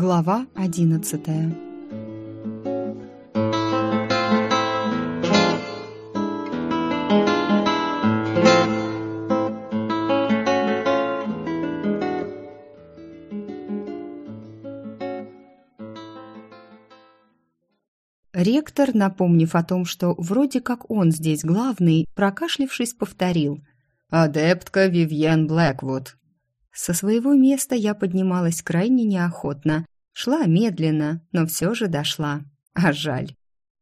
Глава одиннадцатая. Ректор, напомнив о том, что вроде как он здесь главный, прокашлившись, повторил. «Адептка Вивьен Блэквуд». Со своего места я поднималась крайне неохотно, шла медленно, но все же дошла. А жаль.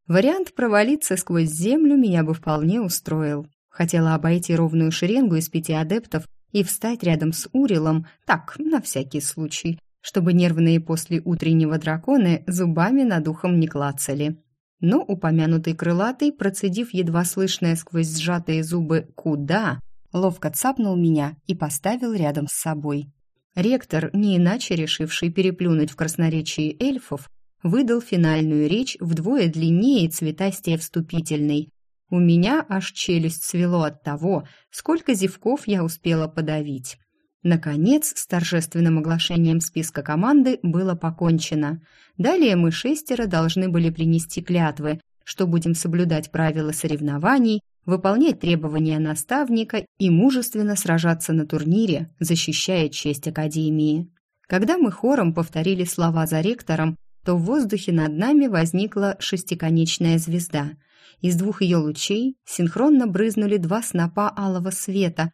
Вариант провалиться сквозь землю меня бы вполне устроил. Хотела обойти ровную шеренгу из пяти адептов и встать рядом с Урилом, так, на всякий случай, чтобы нервные после утреннего драконы зубами над ухом не клацали. Но упомянутый крылатый, процедив едва слышное сквозь сжатые зубы «куда?», ловко цапнул меня и поставил рядом с собой. Ректор, не иначе решивший переплюнуть в красноречии эльфов, выдал финальную речь вдвое длиннее и цветастее вступительной. У меня аж челюсть свело от того, сколько зевков я успела подавить. Наконец, с торжественным оглашением списка команды было покончено. Далее мы шестеро должны были принести клятвы, что будем соблюдать правила соревнований, выполнять требования наставника и мужественно сражаться на турнире, защищая честь Академии. Когда мы хором повторили слова за ректором, то в воздухе над нами возникла шестиконечная звезда. Из двух ее лучей синхронно брызнули два снопа алого света,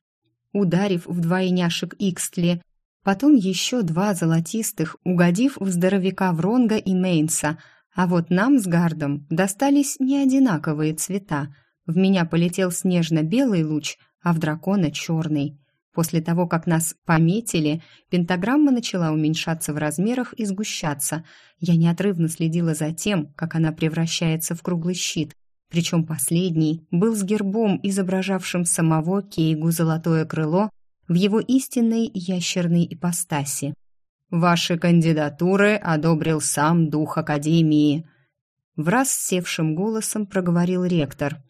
ударив в двойняшек Икстли, потом еще два золотистых, угодив в здоровяка Вронга и Мейнса, а вот нам с Гардом достались неодинаковые цвета. В меня полетел снежно-белый луч, а в дракона черный. После того, как нас пометили, пентаграмма начала уменьшаться в размерах и сгущаться. Я неотрывно следила за тем, как она превращается в круглый щит, причем последний был с гербом, изображавшим самого Кейгу Золотое Крыло в его истинной ящерной ипостаси. «Ваши кандидатуры одобрил сам дух Академии», — враз севшим голосом проговорил ректор.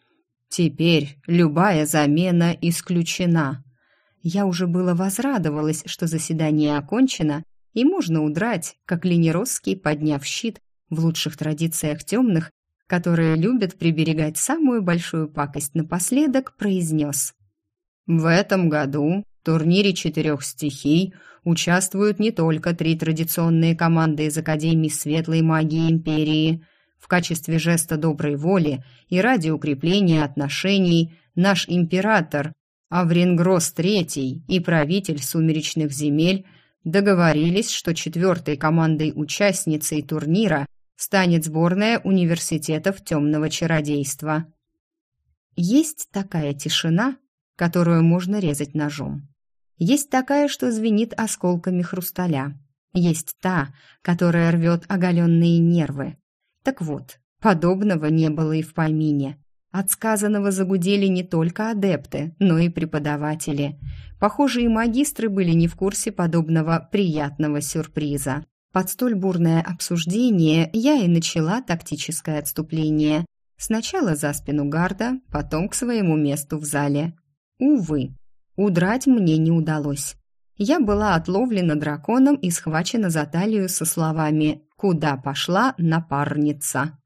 «Теперь любая замена исключена». Я уже было возрадовалась, что заседание окончено, и можно удрать, как Лениросский, подняв щит, в лучших традициях темных, которые любят приберегать самую большую пакость напоследок, произнес. В этом году в турнире четырех стихий участвуют не только три традиционные команды из Академии Светлой Магии Империи. В качестве жеста доброй воли и ради укрепления отношений наш император Аврингрос III и правитель сумеречных земель договорились, что четвертой командой-участницей турнира станет сборная университетов темного чародейства. Есть такая тишина, которую можно резать ножом. Есть такая, что звенит осколками хрусталя. Есть та, которая рвет оголенные нервы. Так вот, подобного не было и в помине. От сказанного загудели не только адепты, но и преподаватели. Похоже, и магистры были не в курсе подобного приятного сюрприза. Под столь бурное обсуждение я и начала тактическое отступление. Сначала за спину гарда, потом к своему месту в зале. Увы, удрать мне не удалось. Я была отловлена драконом и схвачена за талию со словами «Куда пошла напарница?».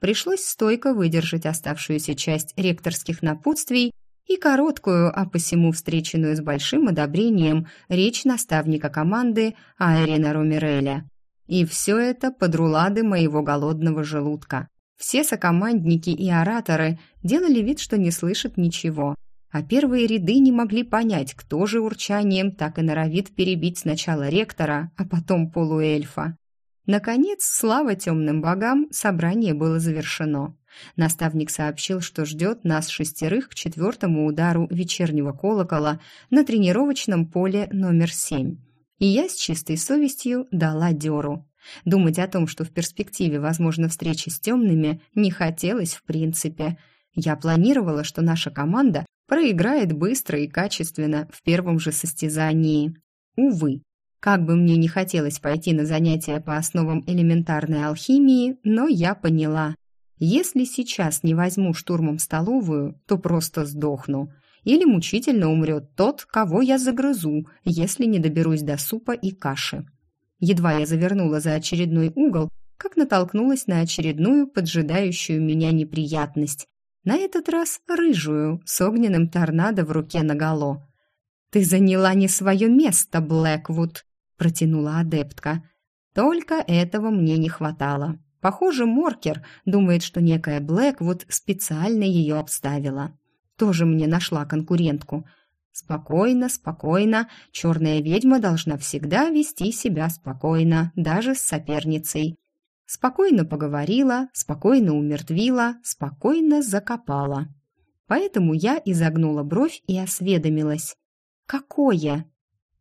Пришлось стойко выдержать оставшуюся часть ректорских напутствий и короткую, а посему встреченную с большим одобрением, речь наставника команды Айрина Ромереля. И все это под рулады моего голодного желудка. Все сокомандники и ораторы делали вид, что не слышат ничего, а первые ряды не могли понять, кто же урчанием так и норовит перебить сначала ректора, а потом полуэльфа. Наконец, слава темным богам, собрание было завершено. Наставник сообщил, что ждет нас шестерых к четвертому удару вечернего колокола на тренировочном поле номер семь. И я с чистой совестью дала дёру. Думать о том, что в перспективе возможна встреча с темными, не хотелось в принципе. Я планировала, что наша команда проиграет быстро и качественно в первом же состязании. Увы, как бы мне не хотелось пойти на занятия по основам элементарной алхимии, но я поняла. Если сейчас не возьму штурмом столовую, то просто сдохну. Или мучительно умрет тот, кого я загрызу, если не доберусь до супа и каши. Едва я завернула за очередной угол, как натолкнулась на очередную поджидающую меня неприятность. На этот раз рыжую, с огненным торнадо в руке наголо. «Ты заняла не свое место, Блэквуд», — протянула адептка. Только этого мне не хватало. Похоже, Моркер думает, что некая Блэквуд специально ее обставила. Тоже мне нашла конкурентку. Спокойно, спокойно. Черная ведьма должна всегда вести себя спокойно, даже с соперницей. Спокойно поговорила, спокойно умертвила, спокойно закопала. Поэтому я изогнула бровь и осведомилась. «Какое?»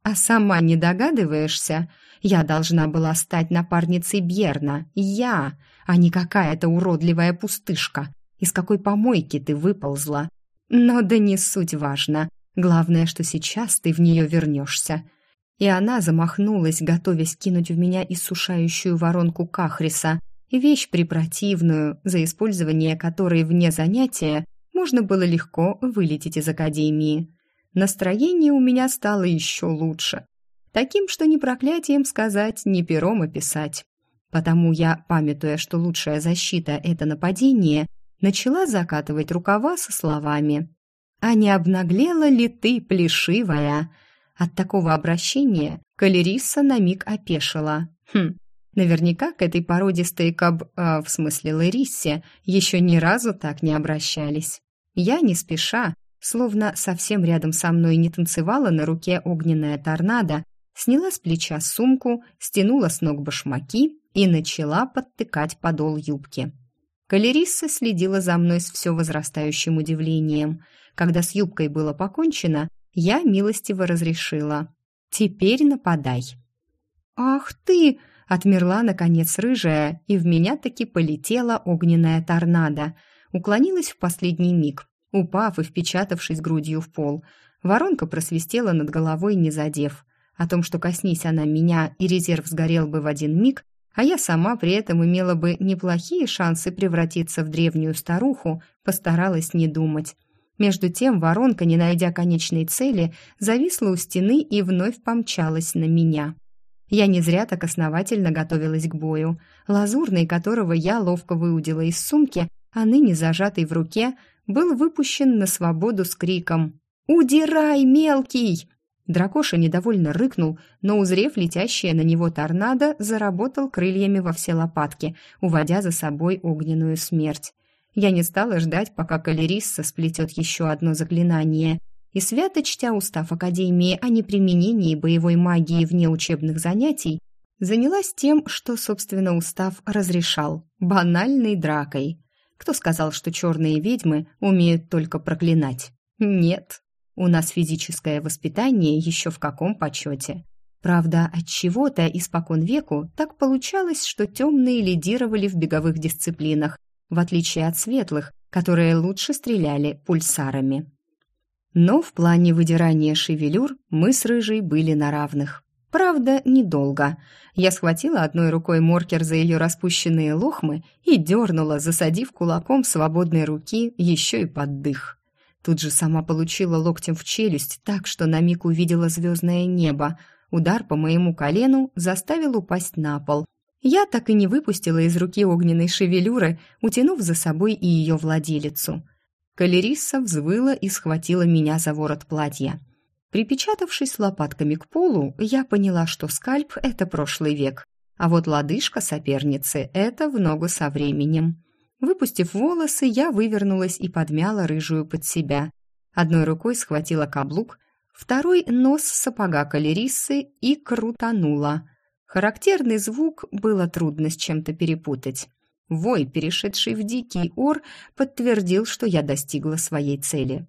«А сама не догадываешься? Я должна была стать напарницей Бьерна. Я, а не какая-то уродливая пустышка. Из какой помойки ты выползла? Но да не суть важно. Главное, что сейчас ты в нее вернешься и она замахнулась, готовясь кинуть в меня иссушающую воронку кахриса, вещь препротивную, за использование которой вне занятия можно было легко вылететь из академии. Настроение у меня стало еще лучше. Таким, что ни проклятием сказать, ни пером описать. Потому я, памятуя, что лучшая защита — это нападение, начала закатывать рукава со словами «А не обнаглела ли ты, плешивая?» От такого обращения Калериса на миг опешила. Хм, наверняка к этой породистой каб... А, в смысле Ларисе еще ни разу так не обращались. Я не спеша, словно совсем рядом со мной не танцевала на руке огненная торнадо, сняла с плеча сумку, стянула с ног башмаки и начала подтыкать подол юбки. Калерисса следила за мной с все возрастающим удивлением. Когда с юбкой было покончено, я милостиво разрешила. «Теперь нападай». «Ах ты!» — отмерла, наконец, рыжая, и в меня таки полетела огненная торнадо. Уклонилась в последний миг, упав и впечатавшись грудью в пол. Воронка просвистела над головой, не задев. О том, что коснись она меня, и резерв сгорел бы в один миг, а я сама при этом имела бы неплохие шансы превратиться в древнюю старуху, постаралась не думать. Между тем воронка, не найдя конечной цели, зависла у стены и вновь помчалась на меня. Я не зря так основательно готовилась к бою. Лазурный, которого я ловко выудила из сумки, а ныне зажатый в руке, был выпущен на свободу с криком «Удирай, мелкий!». Дракоша недовольно рыкнул, но, узрев летящее на него торнадо, заработал крыльями во все лопатки, уводя за собой огненную смерть. Я не стала ждать, пока Калерисса сплетет еще одно заклинание, и свято чтя устав Академии о неприменении боевой магии вне учебных занятий, занялась тем, что, собственно, устав разрешал – банальной дракой. Кто сказал, что черные ведьмы умеют только проклинать? Нет. У нас физическое воспитание еще в каком почете. Правда, от чего-то испокон веку так получалось, что темные лидировали в беговых дисциплинах, в отличие от светлых, которые лучше стреляли пульсарами. Но в плане выдирания шевелюр мы с Рыжей были на равных. Правда, недолго. Я схватила одной рукой Моркер за ее распущенные лохмы и дернула, засадив кулаком свободной руки еще и под дых. Тут же сама получила локтем в челюсть так, что на миг увидела звездное небо. Удар по моему колену заставил упасть на пол, я так и не выпустила из руки огненной шевелюры, утянув за собой и ее владелицу. Калерисса взвыла и схватила меня за ворот платья. Припечатавшись лопатками к полу, я поняла, что скальп — это прошлый век, а вот лодыжка соперницы — это в ногу со временем. Выпустив волосы, я вывернулась и подмяла рыжую под себя. Одной рукой схватила каблук, второй — нос сапога калериссы и крутанула — Характерный звук было трудно с чем-то перепутать. Вой, перешедший в дикий ор, подтвердил, что я достигла своей цели.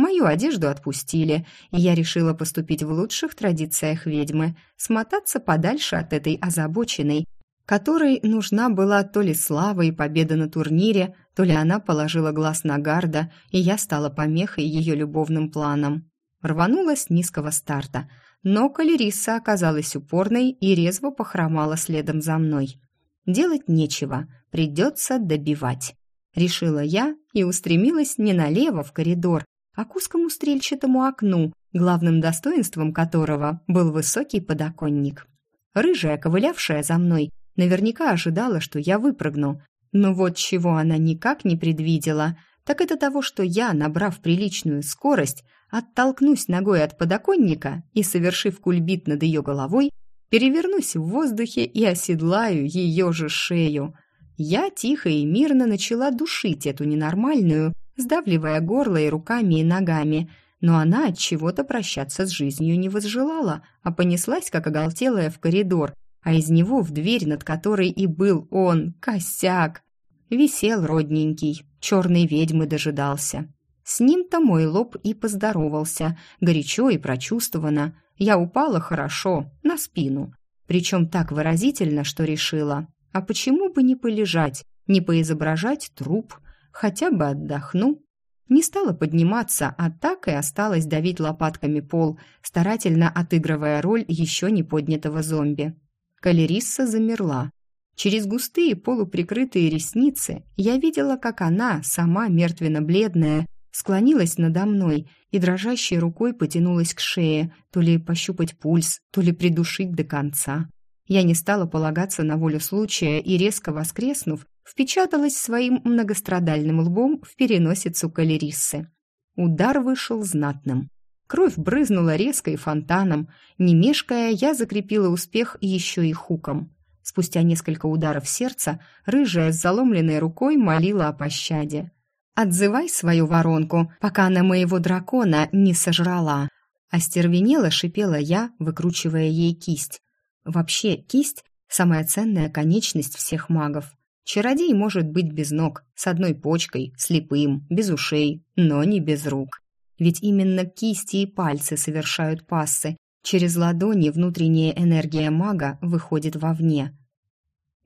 Мою одежду отпустили, и я решила поступить в лучших традициях ведьмы, смотаться подальше от этой озабоченной, которой нужна была то ли слава и победа на турнире, то ли она положила глаз на гарда, и я стала помехой ее любовным планам. Рванула с низкого старта – но Калериса оказалась упорной и резво похромала следом за мной. Делать нечего, придется добивать. Решила я и устремилась не налево в коридор, а к узкому стрельчатому окну, главным достоинством которого был высокий подоконник. Рыжая, ковылявшая за мной, наверняка ожидала, что я выпрыгну. Но вот чего она никак не предвидела, так это того, что я, набрав приличную скорость, оттолкнусь ногой от подоконника и, совершив кульбит над ее головой, перевернусь в воздухе и оседлаю ее же шею. Я тихо и мирно начала душить эту ненормальную, сдавливая горло и руками и ногами, но она от чего-то прощаться с жизнью не возжелала, а понеслась, как оголтелая, в коридор, а из него в дверь, над которой и был он, косяк. Висел родненький, черной ведьмы дожидался. С ним-то мой лоб и поздоровался, горячо и прочувствованно. Я упала хорошо, на спину. Причем так выразительно, что решила. А почему бы не полежать, не поизображать труп, хотя бы отдохну? Не стала подниматься, а так и осталась давить лопатками пол, старательно отыгрывая роль еще не поднятого зомби. Калерисса замерла. Через густые полуприкрытые ресницы я видела, как она, сама мертвенно-бледная, склонилась надо мной и дрожащей рукой потянулась к шее, то ли пощупать пульс, то ли придушить до конца. Я не стала полагаться на волю случая и, резко воскреснув, впечаталась своим многострадальным лбом в переносицу калериссы. Удар вышел знатным. Кровь брызнула резко и фонтаном. Не мешкая, я закрепила успех еще и хуком. Спустя несколько ударов сердца, рыжая с заломленной рукой молила о пощаде. Отзывай свою воронку, пока она моего дракона не сожрала. Остервенело шипела я, выкручивая ей кисть. Вообще, кисть – самая ценная конечность всех магов. Чародей может быть без ног, с одной почкой, слепым, без ушей, но не без рук. Ведь именно кисти и пальцы совершают пассы. Через ладони внутренняя энергия мага выходит вовне.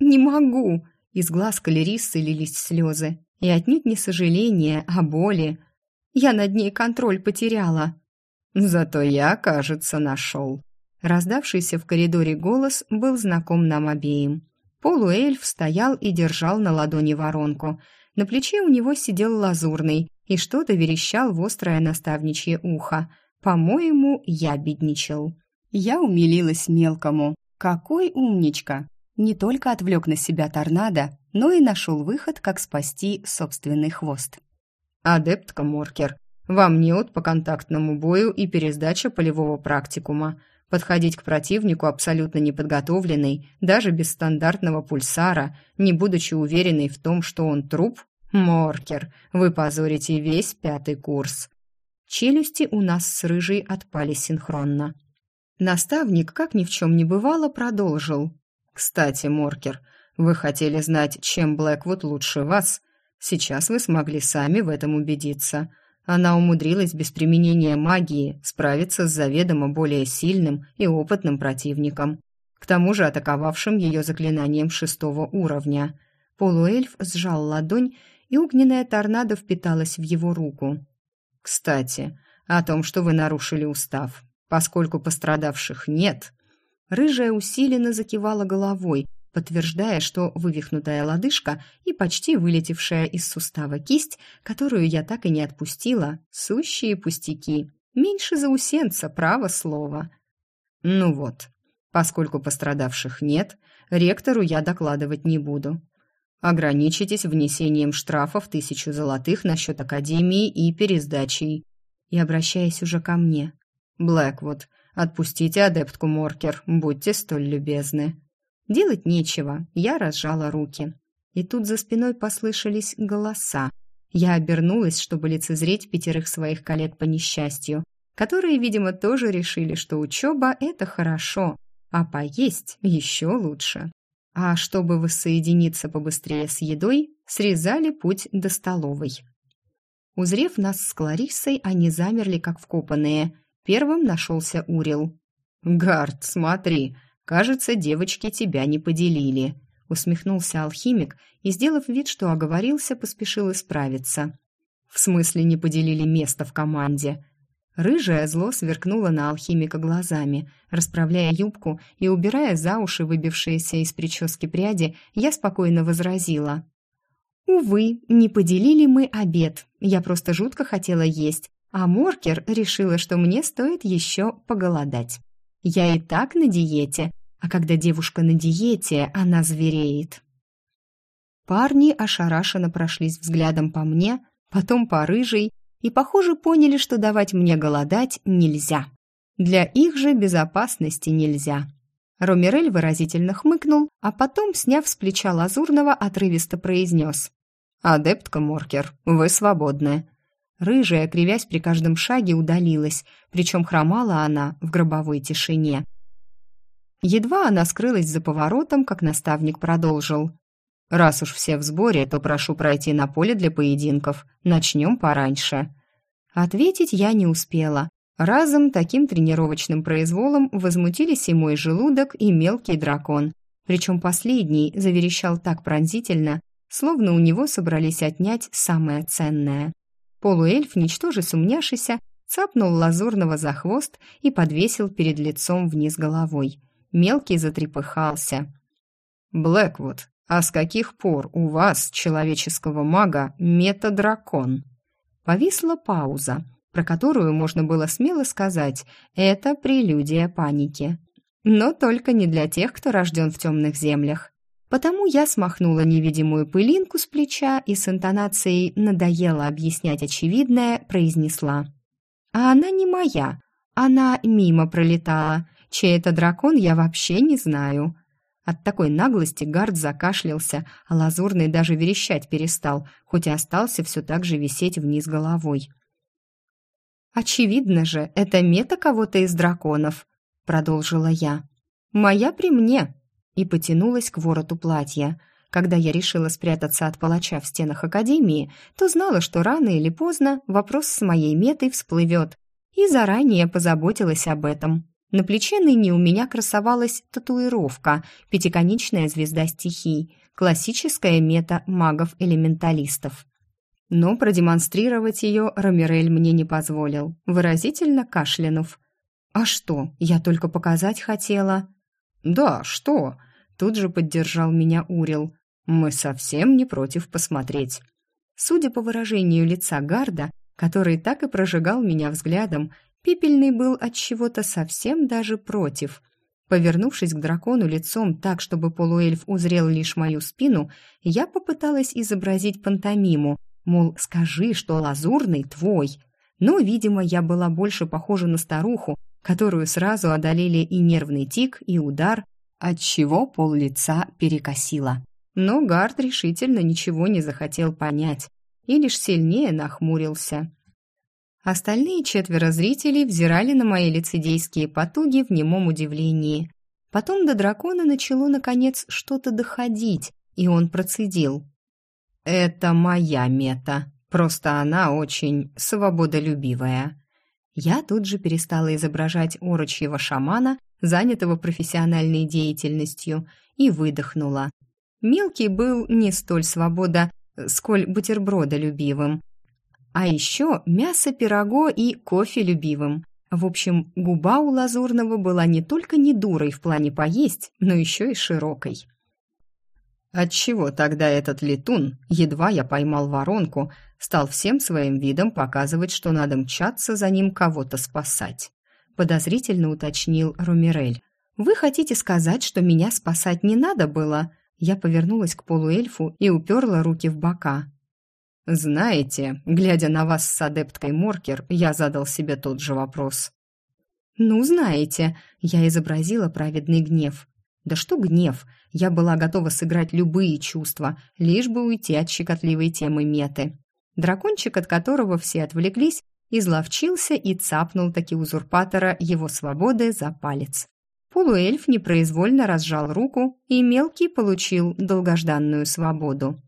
«Не могу!» Из глаз калериссы лились слезы. И отнюдь не сожаление, а боли. Я над ней контроль потеряла. Зато я, кажется, нашел. Раздавшийся в коридоре голос был знаком нам обеим. Полуэльф стоял и держал на ладони воронку. На плече у него сидел лазурный и что-то верещал в острое наставничье ухо. По-моему, я бедничал. Я умилилась мелкому. Какой умничка! Не только отвлек на себя торнадо, но и нашел выход, как спасти собственный хвост. «Адептка Моркер, вам неот по контактному бою и пересдача полевого практикума. Подходить к противнику абсолютно неподготовленный, даже без стандартного пульсара, не будучи уверенной в том, что он труп? Моркер, вы позорите весь пятый курс». Челюсти у нас с рыжей отпали синхронно. Наставник, как ни в чем не бывало, продолжил. «Кстати, Моркер, вы хотели знать, чем Блэквуд лучше вас. Сейчас вы смогли сами в этом убедиться. Она умудрилась без применения магии справиться с заведомо более сильным и опытным противником, к тому же атаковавшим ее заклинанием шестого уровня. Полуэльф сжал ладонь, и огненная торнадо впиталась в его руку. «Кстати, о том, что вы нарушили устав. Поскольку пострадавших нет, Рыжая усиленно закивала головой, подтверждая, что вывихнутая лодыжка и почти вылетевшая из сустава кисть, которую я так и не отпустила, сущие пустяки. Меньше заусенца, право слово. Ну вот, поскольку пострадавших нет, ректору я докладывать не буду. Ограничитесь внесением штрафа в тысячу золотых на счет академии и пересдачей. И обращаясь уже ко мне. Блэквуд, Отпустите адептку Моркер, будьте столь любезны». Делать нечего, я разжала руки. И тут за спиной послышались голоса. Я обернулась, чтобы лицезреть пятерых своих коллег по несчастью, которые, видимо, тоже решили, что учеба – это хорошо, а поесть еще лучше. А чтобы воссоединиться побыстрее с едой, срезали путь до столовой. Узрев нас с Клариссой, они замерли, как вкопанные – Первым нашелся Урил. «Гард, смотри, кажется, девочки тебя не поделили», усмехнулся алхимик и, сделав вид, что оговорился, поспешил исправиться. «В смысле не поделили место в команде?» Рыжая зло сверкнула на алхимика глазами. Расправляя юбку и убирая за уши выбившиеся из прически пряди, я спокойно возразила. «Увы, не поделили мы обед. Я просто жутко хотела есть, а Моркер решила, что мне стоит еще поголодать. Я и так на диете, а когда девушка на диете, она звереет. Парни ошарашенно прошлись взглядом по мне, потом по рыжей, и, похоже, поняли, что давать мне голодать нельзя. Для их же безопасности нельзя. Ромерель выразительно хмыкнул, а потом, сняв с плеча Лазурного, отрывисто произнес. «Адептка Моркер, вы свободны». Рыжая, кривясь при каждом шаге, удалилась, причем хромала она в гробовой тишине. Едва она скрылась за поворотом, как наставник продолжил. «Раз уж все в сборе, то прошу пройти на поле для поединков. Начнем пораньше». Ответить я не успела. Разом таким тренировочным произволом возмутились и мой желудок, и мелкий дракон. Причем последний заверещал так пронзительно, словно у него собрались отнять самое ценное. Полуэльф, ничтоже сумняшися, цапнул лазурного за хвост и подвесил перед лицом вниз головой. Мелкий затрепыхался. «Блэквуд, а с каких пор у вас, человеческого мага, метадракон?» Повисла пауза, про которую можно было смело сказать «это прелюдия паники». Но только не для тех, кто рожден в темных землях. Потому я смахнула невидимую пылинку с плеча и с интонацией «надоело объяснять очевидное» произнесла. «А она не моя, она мимо пролетала. Чей это дракон, я вообще не знаю». От такой наглости Гард закашлялся, а Лазурный даже верещать перестал, хоть и остался все так же висеть вниз головой. «Очевидно же, это мета кого-то из драконов», — продолжила я. «Моя при мне», — и потянулась к вороту платья. Когда я решила спрятаться от палача в стенах Академии, то знала, что рано или поздно вопрос с моей метой всплывет, и заранее позаботилась об этом. На плече ныне у меня красовалась татуировка «Пятиконечная звезда стихий», классическая мета магов-элементалистов. Но продемонстрировать ее Ромерель мне не позволил, выразительно кашлянув. «А что, я только показать хотела?» «Да, что?» — тут же поддержал меня Урил. «Мы совсем не против посмотреть». Судя по выражению лица Гарда, который так и прожигал меня взглядом, Пепельный был от чего-то совсем даже против. Повернувшись к дракону лицом так, чтобы полуэльф узрел лишь мою спину, я попыталась изобразить пантомиму, мол, скажи, что лазурный твой. Но, видимо, я была больше похожа на старуху, которую сразу одолели и нервный тик, и удар, отчего пол лица перекосило. Но Гард решительно ничего не захотел понять и лишь сильнее нахмурился. Остальные четверо зрителей взирали на мои лицедейские потуги в немом удивлении. Потом до дракона начало, наконец, что-то доходить, и он процедил. «Это моя мета. Просто она очень свободолюбивая». Я тут же перестала изображать орочьего шамана, занятого профессиональной деятельностью, и выдохнула. Мелкий был не столь свобода, сколь бутербродолюбивым, а еще мясо, пирого и кофе любивым. В общем, губа у Лазурного была не только не дурой в плане поесть, но еще и широкой. Отчего тогда этот летун, едва я поймал воронку, стал всем своим видом показывать, что надо мчаться за ним кого-то спасать? Подозрительно уточнил Румирель. «Вы хотите сказать, что меня спасать не надо было?» Я повернулась к полуэльфу и уперла руки в бока. «Знаете, глядя на вас с адепткой Моркер, я задал себе тот же вопрос». «Ну, знаете», — я изобразила праведный гнев. «Да что гнев? Я была готова сыграть любые чувства, лишь бы уйти от щекотливой темы меты». Дракончик, от которого все отвлеклись, изловчился и цапнул таки узурпатора его свободы за палец. Полуэльф непроизвольно разжал руку, и мелкий получил долгожданную свободу.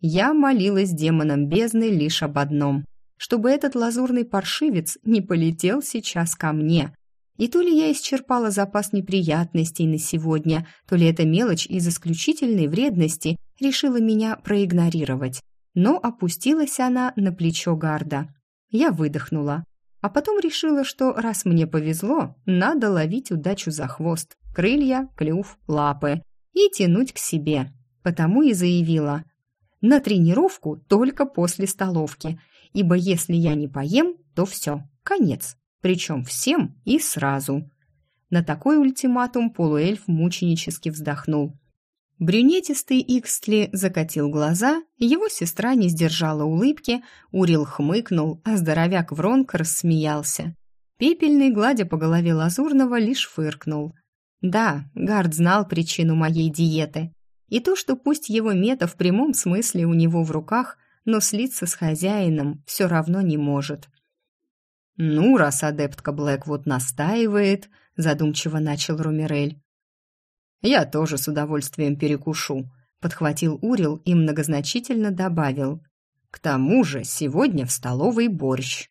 Я молилась демонам бездны лишь об одном, чтобы этот лазурный паршивец не полетел сейчас ко мне. И то ли я исчерпала запас неприятностей на сегодня, то ли эта мелочь из исключительной вредности решила меня проигнорировать. Но опустилась она на плечо гарда. Я выдохнула. А потом решила, что раз мне повезло, надо ловить удачу за хвост, крылья, клюв, лапы и тянуть к себе. Потому и заявила – на тренировку только после столовки, ибо если я не поем, то все, конец, причем всем и сразу. На такой ультиматум полуэльф мученически вздохнул. Брюнетистый Икстли закатил глаза, его сестра не сдержала улыбки, Урил хмыкнул, а здоровяк Вронк рассмеялся. Пепельный, гладя по голове Лазурного, лишь фыркнул. Да, Гард знал причину моей диеты. И то, что пусть его мета в прямом смысле у него в руках, но слиться с хозяином все равно не может. «Ну, раз адептка Блэквуд настаивает», — задумчиво начал Румерель. «Я тоже с удовольствием перекушу», — подхватил Урил и многозначительно добавил. «К тому же сегодня в столовой борщ».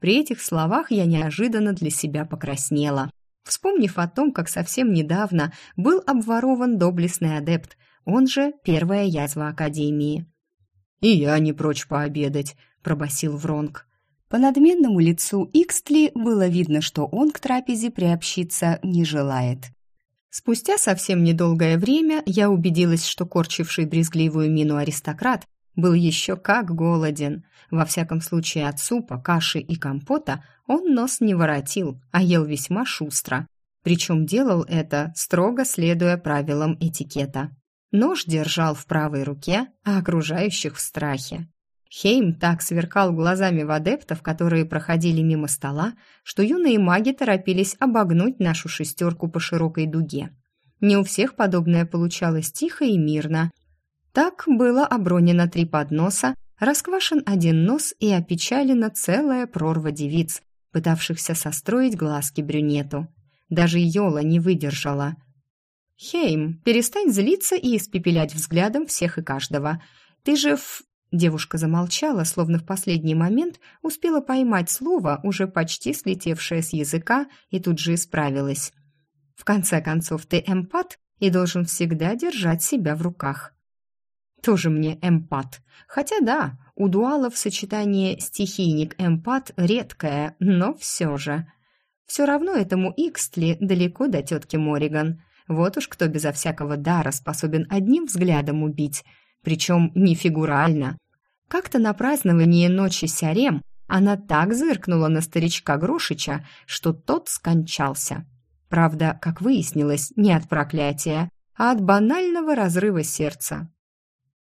При этих словах я неожиданно для себя покраснела, вспомнив о том, как совсем недавно был обворован доблестный адепт, он же первая язва Академии. «И я не прочь пообедать», — пробасил Вронг. По надменному лицу Икстли было видно, что он к трапезе приобщиться не желает. Спустя совсем недолгое время я убедилась, что корчивший брезгливую мину аристократ был еще как голоден. Во всяком случае от супа, каши и компота он нос не воротил, а ел весьма шустро. Причем делал это, строго следуя правилам этикета. Нож держал в правой руке, а окружающих в страхе. Хейм так сверкал глазами в адептов, которые проходили мимо стола, что юные маги торопились обогнуть нашу шестерку по широкой дуге. Не у всех подобное получалось тихо и мирно. Так было обронено три подноса, расквашен один нос и опечалена целая прорва девиц, пытавшихся состроить глазки брюнету. Даже Йола не выдержала. «Хейм, перестань злиться и испепелять взглядом всех и каждого. Ты же в...» Девушка замолчала, словно в последний момент успела поймать слово, уже почти слетевшее с языка, и тут же исправилась. «В конце концов, ты эмпат и должен всегда держать себя в руках». Тоже мне эмпат. Хотя да, у дуалов сочетание стихийник-эмпат редкое, но все же. Все равно этому Икстли далеко до тетки Мориган. Вот уж кто безо всякого дара способен одним взглядом убить, причем не фигурально, как-то на праздновании ночи Сярем она так зыркнула на старичка Грошича, что тот скончался. Правда, как выяснилось, не от проклятия, а от банального разрыва сердца.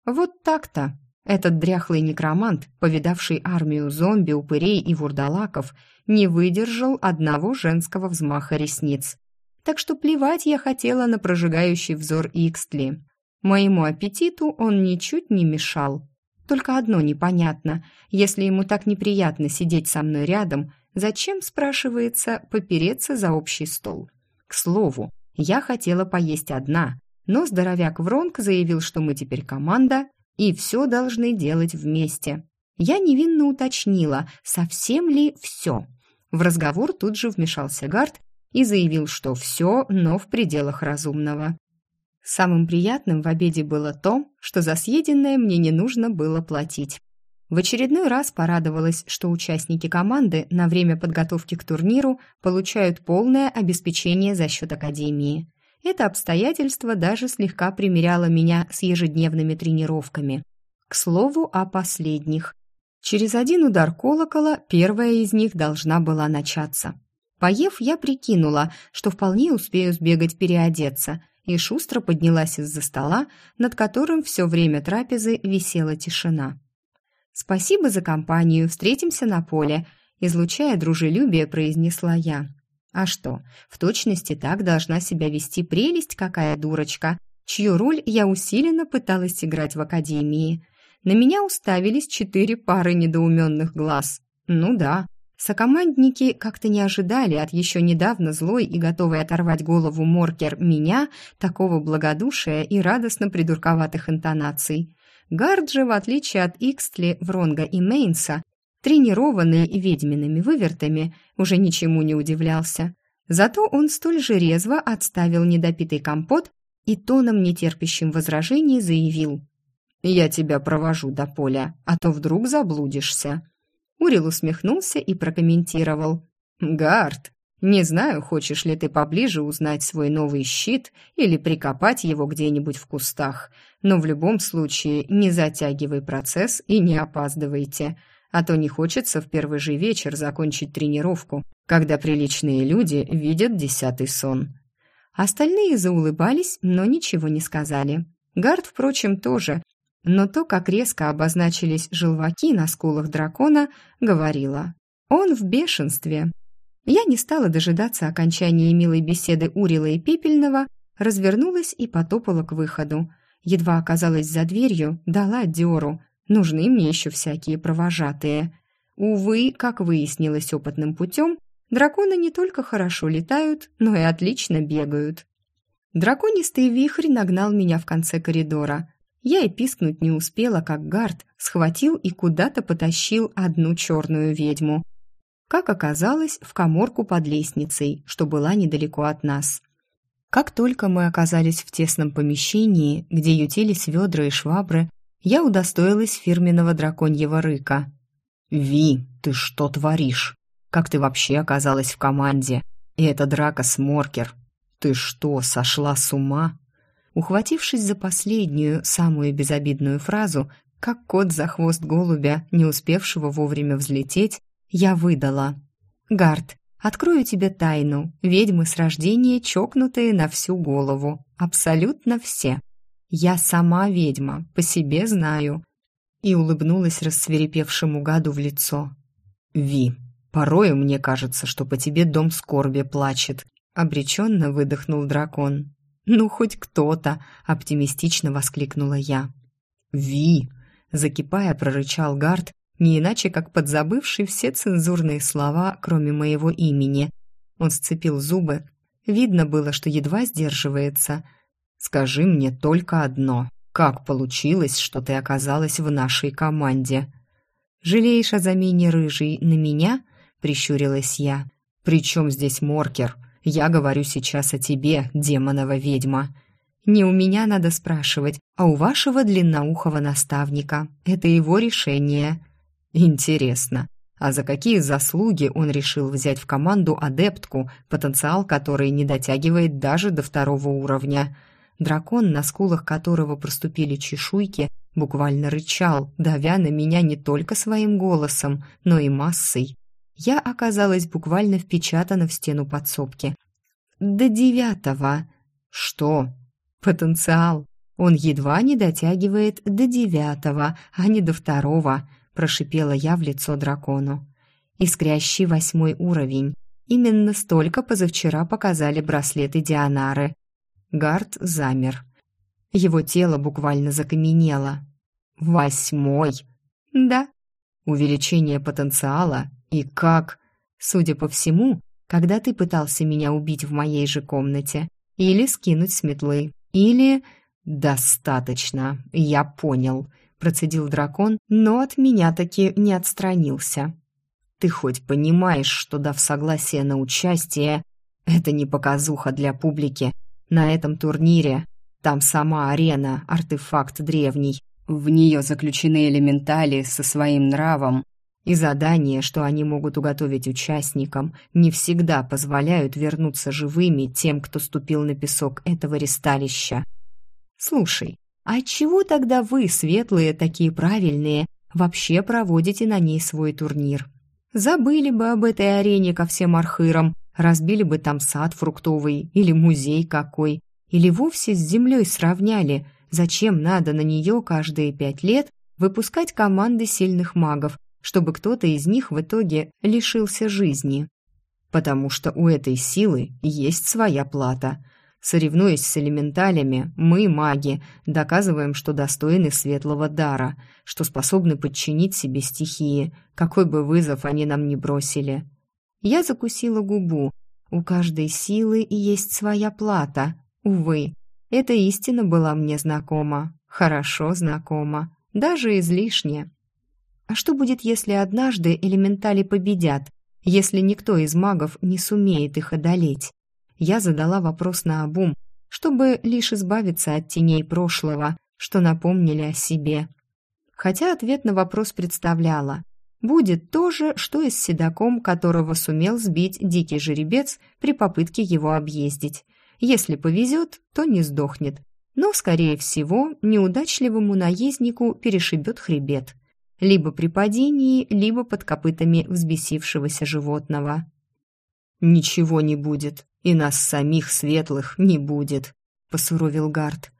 Вот так-то. Этот дряхлый некромант, повидавший армию зомби, упырей и вурдалаков, не выдержал одного женского взмаха ресниц. Так что плевать я хотела на прожигающий взор Икстли. Моему аппетиту он ничуть не мешал. Только одно непонятно. Если ему так неприятно сидеть со мной рядом, зачем, спрашивается, попереться за общий стол? К слову, я хотела поесть одна, но здоровяк Вронг заявил, что мы теперь команда и все должны делать вместе. Я невинно уточнила, совсем ли все. В разговор тут же вмешался Гард и заявил, что все, но в пределах разумного. Самым приятным в обеде было то, что за съеденное мне не нужно было платить. В очередной раз порадовалась, что участники команды на время подготовки к турниру получают полное обеспечение за счет Академии. Это обстоятельство даже слегка примеряло меня с ежедневными тренировками. К слову о последних. Через один удар колокола первая из них должна была начаться. Поев, я прикинула, что вполне успею сбегать переодеться – и шустро поднялась из-за стола, над которым все время трапезы висела тишина. «Спасибо за компанию, встретимся на поле», излучая дружелюбие, произнесла я. «А что, в точности так должна себя вести прелесть какая дурочка, чью роль я усиленно пыталась играть в академии. На меня уставились четыре пары недоуменных глаз. Ну да, Сокомандники как-то не ожидали от еще недавно злой и готовой оторвать голову Моркер меня такого благодушия и радостно придурковатых интонаций. Гард же, в отличие от Икстли, Вронга и Мейнса, тренированный ведьмиными вывертами, уже ничему не удивлялся. Зато он столь же резво отставил недопитый компот и тоном, нетерпящим возражений, заявил «Я тебя провожу до поля, а то вдруг заблудишься». Урил усмехнулся и прокомментировал. «Гард, не знаю, хочешь ли ты поближе узнать свой новый щит или прикопать его где-нибудь в кустах, но в любом случае не затягивай процесс и не опаздывайте, а то не хочется в первый же вечер закончить тренировку когда приличные люди видят десятый сон. Остальные заулыбались, но ничего не сказали. Гард, впрочем, тоже, но то, как резко обозначились желваки на скулах дракона, говорило. Он в бешенстве. Я не стала дожидаться окончания милой беседы Урила и Пепельного, развернулась и потопала к выходу. Едва оказалась за дверью, дала дёру. Нужны мне еще всякие провожатые. Увы, как выяснилось опытным путем, драконы не только хорошо летают, но и отлично бегают. Драконистый вихрь нагнал меня в конце коридора. Я и пискнуть не успела, как Гард схватил и куда-то потащил одну черную ведьму. Как оказалось, в коморку под лестницей, что была недалеко от нас. Как только мы оказались в тесном помещении, где ютились ведра и швабры, я удостоилась фирменного драконьего рыка. «Ви, ты что творишь? Как ты вообще оказалась в команде? И эта драка с Моркер. Ты что, сошла с ума?» Ухватившись за последнюю, самую безобидную фразу, как кот за хвост голубя, не успевшего вовремя взлететь, я выдала. «Гард, Открою тебе тайну. Ведьмы с рождения чокнутые на всю голову. Абсолютно все. Я сама ведьма, по себе знаю». И улыбнулась рассверепевшему гаду в лицо. «Ви, порою мне кажется, что по тебе дом скорби плачет», — обреченно выдохнул дракон. «Ну, хоть кто-то!» — оптимистично воскликнула я. «Ви!» — закипая, прорычал Гард, не иначе как подзабывший все цензурные слова, кроме моего имени. Он сцепил зубы. Видно было, что едва сдерживается. «Скажи мне только одно. Как получилось, что ты оказалась в нашей команде?» «Жалеешь о замене рыжий на меня?» — прищурилась я. «При чем здесь Моркер? Я говорю сейчас о тебе, демонова ведьма». «Не у меня надо спрашивать, а у вашего длинноухого наставника. Это его решение». Интересно, а за какие заслуги он решил взять в команду адептку, потенциал которой не дотягивает даже до второго уровня? Дракон, на скулах которого проступили чешуйки, буквально рычал, давя на меня не только своим голосом, но и массой. Я оказалась буквально впечатана в стену подсобки. «До девятого». «Что?» «Потенциал. Он едва не дотягивает до девятого, а не до второго прошипела я в лицо дракону. Искрящий восьмой уровень. Именно столько позавчера показали браслеты Дианары. Гард замер. Его тело буквально закаменело. «Восьмой!» «Да». «Увеличение потенциала? И как?» «Судя по всему, когда ты пытался меня убить в моей же комнате. Или скинуть с метлы. Или...» «Достаточно, я понял процедил дракон, но от меня таки не отстранился. Ты хоть понимаешь, что дав согласие на участие, это не показуха для публики. На этом турнире там сама арена, артефакт древний. В нее заключены элементали со своим нравом, и задания, что они могут уготовить участникам, не всегда позволяют вернуться живыми тем, кто ступил на песок этого ристалища. Слушай, а чего тогда вы, светлые, такие правильные, вообще проводите на ней свой турнир? Забыли бы об этой арене ко всем архырам, разбили бы там сад фруктовый или музей какой, или вовсе с землей сравняли. Зачем надо на нее каждые пять лет выпускать команды сильных магов, чтобы кто-то из них в итоге лишился жизни? Потому что у этой силы есть своя плата – Соревнуясь с элементалями, мы, маги, доказываем, что достойны светлого дара, что способны подчинить себе стихии, какой бы вызов они нам ни бросили. Я закусила губу. У каждой силы есть своя плата. Увы, эта истина была мне знакома, хорошо знакома, даже излишне. А что будет, если однажды элементали победят, если никто из магов не сумеет их одолеть? я задала вопрос на обум, чтобы лишь избавиться от теней прошлого, что напомнили о себе. Хотя ответ на вопрос представляла. Будет то же, что и с седаком, которого сумел сбить дикий жеребец при попытке его объездить. Если повезет, то не сдохнет. Но, скорее всего, неудачливому наезднику перешибет хребет. Либо при падении, либо под копытами взбесившегося животного. «Ничего не будет, и нас самих светлых не будет», — посуровил Гард.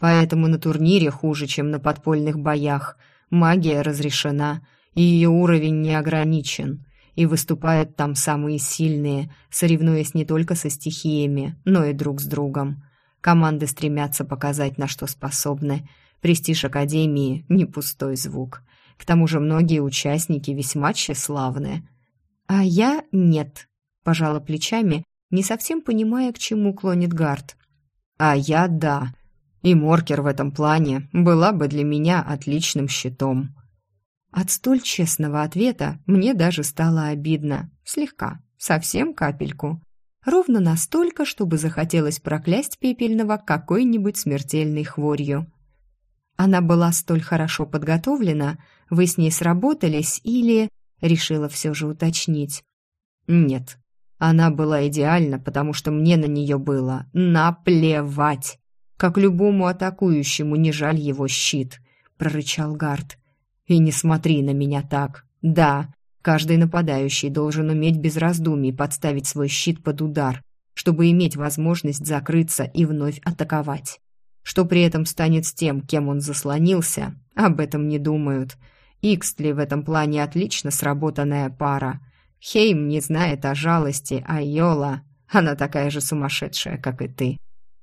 «Поэтому на турнире хуже, чем на подпольных боях. Магия разрешена, и ее уровень не ограничен, и выступают там самые сильные, соревнуясь не только со стихиями, но и друг с другом. Команды стремятся показать, на что способны. Престиж Академии — не пустой звук. К тому же многие участники весьма тщеславны. А я нет, пожала плечами, не совсем понимая, к чему клонит Гард. А я да. И Моркер в этом плане была бы для меня отличным щитом. От столь честного ответа мне даже стало обидно. Слегка, совсем капельку. Ровно настолько, чтобы захотелось проклясть Пепельного какой-нибудь смертельной хворью. Она была столь хорошо подготовлена, вы с ней сработались или...» Решила все же уточнить. «Нет, она была идеальна, потому что мне на нее было наплевать. Как любому атакующему не жаль его щит», — прорычал Гард. «И не смотри на меня так. Да, каждый нападающий должен уметь без раздумий подставить свой щит под удар, чтобы иметь возможность закрыться и вновь атаковать. Что при этом станет с тем, кем он заслонился, об этом не думают. Икстли в этом плане отлично сработанная пара. Хейм не знает о жалости, а Йола, она такая же сумасшедшая, как и ты.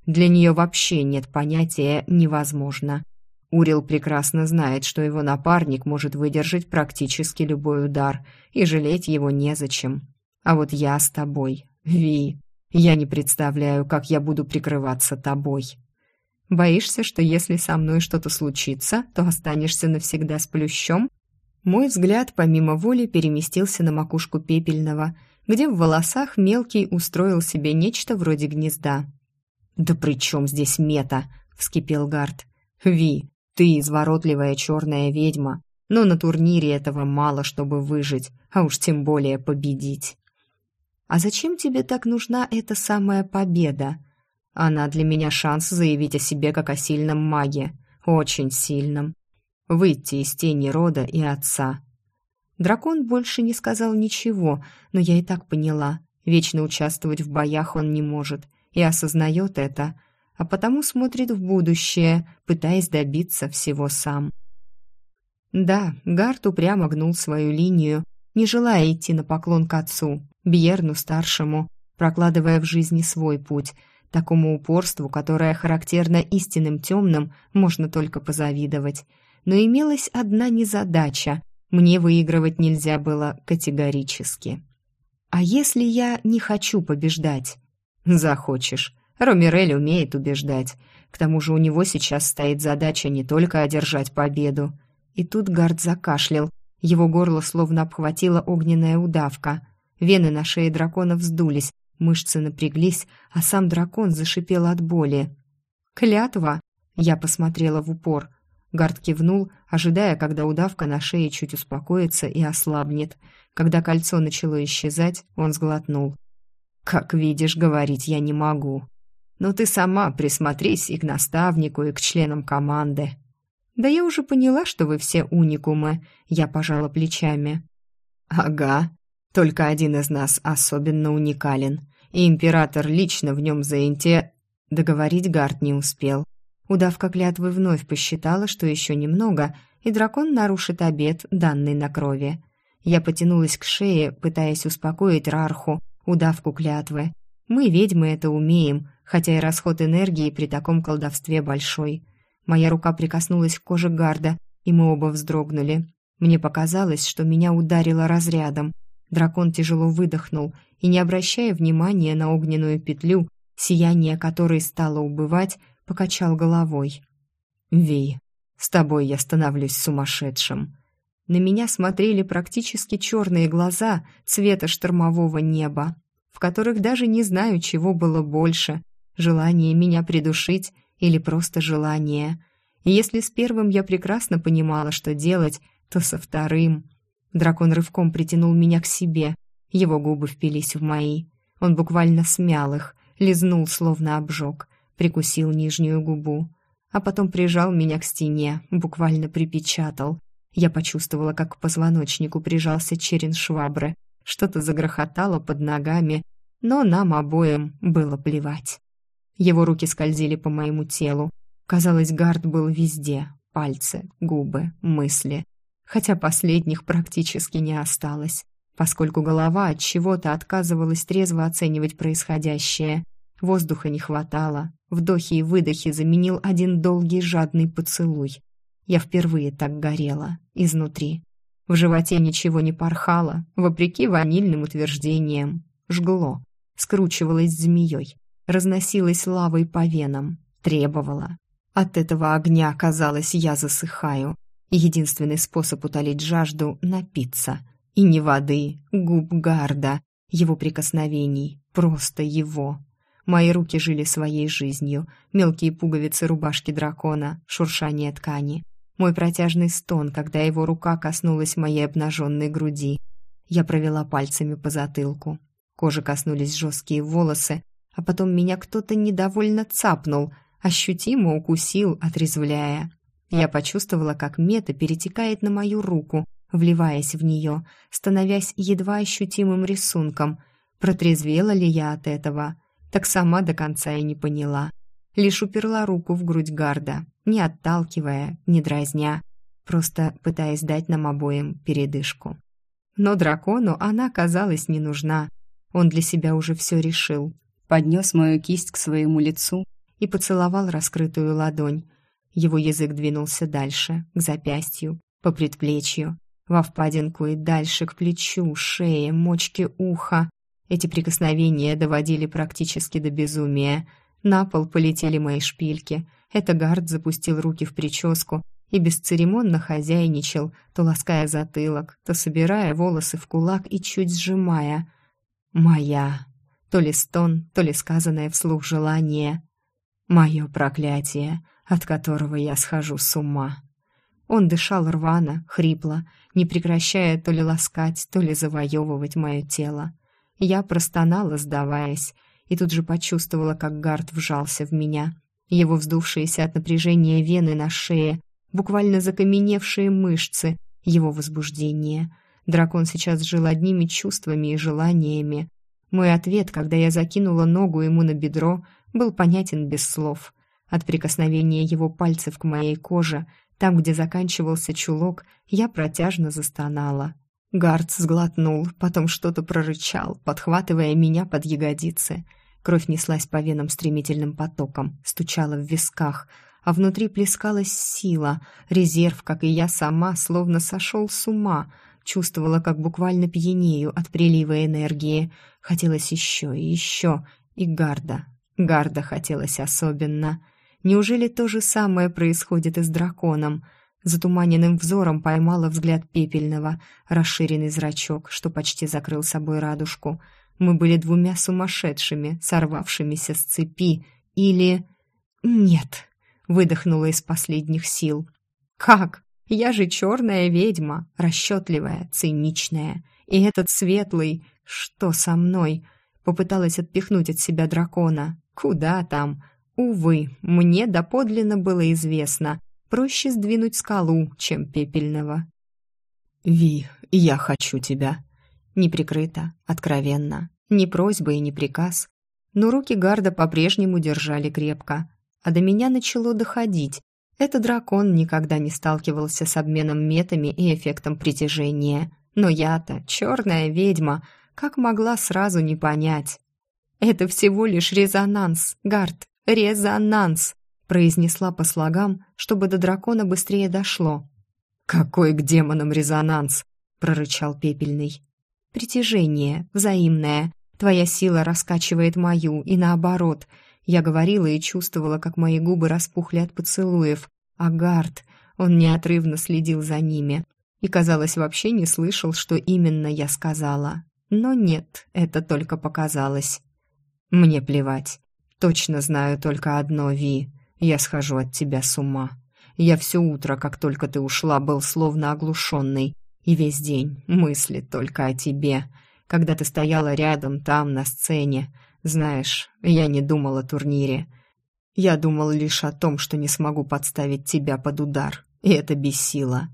Для нее вообще нет понятия «невозможно». Урил прекрасно знает, что его напарник может выдержать практически любой удар, и жалеть его незачем. А вот я с тобой, Ви, я не представляю, как я буду прикрываться тобой. Боишься, что если со мной что-то случится, то останешься навсегда с плющом?» Мой взгляд помимо воли переместился на макушку пепельного, где в волосах мелкий устроил себе нечто вроде гнезда. «Да при чем здесь мета?» — вскипел Гард. «Ви, ты изворотливая черная ведьма, но на турнире этого мало, чтобы выжить, а уж тем более победить». «А зачем тебе так нужна эта самая победа?» Она для меня шанс заявить о себе как о сильном маге. Очень сильном. Выйти из тени рода и отца. Дракон больше не сказал ничего, но я и так поняла. Вечно участвовать в боях он не может. И осознает это. А потому смотрит в будущее, пытаясь добиться всего сам. Да, Гарт упрямо гнул свою линию, не желая идти на поклон к отцу, Бьерну-старшему, прокладывая в жизни свой путь — Такому упорству, которое характерно истинным темным, можно только позавидовать. Но имелась одна незадача. Мне выигрывать нельзя было категорически. А если я не хочу побеждать? Захочешь. Ромерель умеет убеждать. К тому же у него сейчас стоит задача не только одержать победу. И тут Гард закашлял. Его горло словно обхватила огненная удавка. Вены на шее дракона вздулись, Мышцы напряглись, а сам дракон зашипел от боли. «Клятва!» Я посмотрела в упор. Гард кивнул, ожидая, когда удавка на шее чуть успокоится и ослабнет. Когда кольцо начало исчезать, он сглотнул. «Как видишь, говорить я не могу. Но ты сама присмотрись и к наставнику, и к членам команды». «Да я уже поняла, что вы все уникумы», — я пожала плечами. «Ага, только один из нас особенно уникален и император лично в нем заинте...» Договорить Гард не успел. Удавка клятвы вновь посчитала, что еще немного, и дракон нарушит обед, данный на крови. Я потянулась к шее, пытаясь успокоить Рарху, удавку клятвы. Мы, ведьмы, это умеем, хотя и расход энергии при таком колдовстве большой. Моя рука прикоснулась к коже Гарда, и мы оба вздрогнули. Мне показалось, что меня ударило разрядом. Дракон тяжело выдохнул и, не обращая внимания на огненную петлю, сияние которой стало убывать, покачал головой. «Ви, с тобой я становлюсь сумасшедшим». На меня смотрели практически черные глаза цвета штормового неба, в которых даже не знаю, чего было больше — желание меня придушить или просто желание. И если с первым я прекрасно понимала, что делать, то со вторым... Дракон рывком притянул меня к себе. Его губы впились в мои. Он буквально смял их, лизнул, словно обжег, прикусил нижнюю губу. А потом прижал меня к стене, буквально припечатал. Я почувствовала, как к позвоночнику прижался черен швабры. Что-то загрохотало под ногами, но нам обоим было плевать. Его руки скользили по моему телу. Казалось, гард был везде. Пальцы, губы, мысли. Хотя последних практически не осталось, поскольку голова от чего-то отказывалась трезво оценивать происходящее. Воздуха не хватало. Вдохи и выдохи заменил один долгий жадный поцелуй. Я впервые так горела, изнутри. В животе ничего не порхало, вопреки ванильным утверждениям. Жгло, скручивалось змеей, разносилось лавой по венам, требовало. От этого огня, казалось, я засыхаю. Единственный способ утолить жажду — напиться. И не воды, губ гарда, его прикосновений, просто его. Мои руки жили своей жизнью. Мелкие пуговицы рубашки дракона, шуршание ткани. Мой протяжный стон, когда его рука коснулась моей обнаженной груди. Я провела пальцами по затылку. Кожи коснулись жесткие волосы, а потом меня кто-то недовольно цапнул, ощутимо укусил, отрезвляя. Я почувствовала, как мета перетекает на мою руку, вливаясь в нее, становясь едва ощутимым рисунком. Протрезвела ли я от этого? Так сама до конца и не поняла. Лишь уперла руку в грудь гарда, не отталкивая, не дразня, просто пытаясь дать нам обоим передышку. Но дракону она казалась не нужна. Он для себя уже все решил. Поднес мою кисть к своему лицу и поцеловал раскрытую ладонь. Его язык двинулся дальше, к запястью, по предплечью, во впадинку и дальше к плечу, шее, мочке уха. Эти прикосновения доводили практически до безумия. На пол полетели мои шпильки — Эдгард запустил руки в прическу и бесцеремонно хозяйничал, то лаская затылок, то собирая волосы в кулак и чуть сжимая. «Моя!» То ли стон, то ли сказанное вслух желание. «Мое проклятие, от которого я схожу с ума!» Он дышал рвано, хрипло, не прекращая то ли ласкать, то ли завоевывать мое тело. Я простонала, сдаваясь, и тут же почувствовала, как Гард вжался в меня, его вздувшиеся от напряжения вены на шее, буквально закаменевшие мышцы, его возбуждение. Дракон сейчас жил одними чувствами и желаниями. Мой ответ, когда я закинула ногу ему на бедро, был понятен без слов. От прикосновения его пальцев к моей коже, там, где заканчивался чулок, я протяжно застонала. Гард сглотнул, потом что-то прорычал, подхватывая меня под ягодицы — Кровь неслась по венам стремительным потоком, стучала в висках, а внутри плескалась сила. Резерв, как и я сама, словно сошел с ума. Чувствовала, как буквально пьянею от прилива энергии. Хотелось еще и еще. И гарда. Гарда хотелось особенно. Неужели то же самое происходит и с драконом? Затуманенным взором поймала взгляд пепельного, расширенный зрачок, что почти закрыл собой радужку — мы были двумя сумасшедшими, сорвавшимися с цепи. Или... Нет, выдохнула из последних сил. Как? Я же черная ведьма, расчетливая, циничная. И этот светлый... Что со мной? Попыталась отпихнуть от себя дракона. Куда там? Увы, мне доподлинно было известно. Проще сдвинуть скалу, чем пепельного. «Ви, я хочу тебя», Неприкрыто, откровенно, не просьба и не приказ. Но руки Гарда по-прежнему держали крепко. А до меня начало доходить. Этот дракон никогда не сталкивался с обменом метами и эффектом притяжения. Но я-то, черная ведьма, как могла сразу не понять? «Это всего лишь резонанс, Гард, резонанс!» произнесла по слогам, чтобы до дракона быстрее дошло. «Какой к демонам резонанс!» прорычал Пепельный. Притяжение, взаимное. Твоя сила раскачивает мою, и наоборот. Я говорила и чувствовала, как мои губы распухли от поцелуев. А Гард, он неотрывно следил за ними. И, казалось, вообще не слышал, что именно я сказала. Но нет, это только показалось. Мне плевать. Точно знаю только одно, Ви. Я схожу от тебя с ума. Я все утро, как только ты ушла, был словно оглушенный. И весь день мысли только о тебе. Когда ты стояла рядом, там, на сцене. Знаешь, я не думал о турнире. Я думал лишь о том, что не смогу подставить тебя под удар. И это бессило.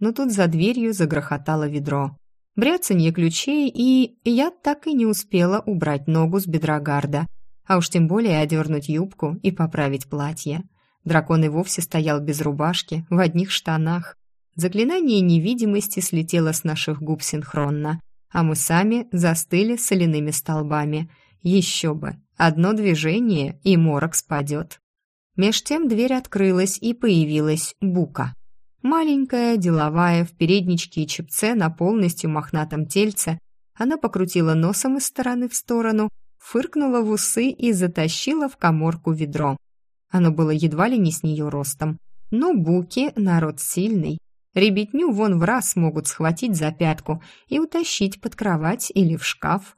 Но тут за дверью загрохотало ведро. бряцанье ключей, и я так и не успела убрать ногу с бедра гарда, а уж тем более одернуть юбку и поправить платье. Дракон и вовсе стоял без рубашки, в одних штанах. Заклинание невидимости слетело с наших губ синхронно, а мы сами застыли соляными столбами. Еще бы, одно движение, и морок спадет. Меж тем дверь открылась, и появилась Бука. Маленькая, деловая, в передничке и чепце на полностью мохнатом тельце, она покрутила носом из стороны в сторону, фыркнула в усы и затащила в коморку ведро. Оно было едва ли не с нее ростом. Но буки — народ сильный. Ребятню вон в раз могут схватить за пятку и утащить под кровать или в шкаф.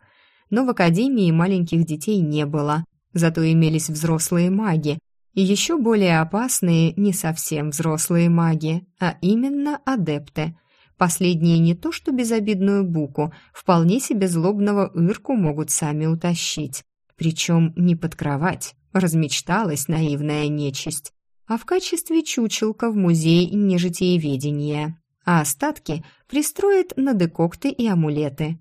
Но в академии маленьких детей не было. Зато имелись взрослые маги, и еще более опасные не совсем взрослые маги, а именно адепты. Последние не то что безобидную буку, вполне себе злобного Ирку могут сами утащить. Причем не под кровать, размечталась наивная нечисть, а в качестве чучелка в музей нежитиеведения. А остатки пристроит на декокты и амулеты.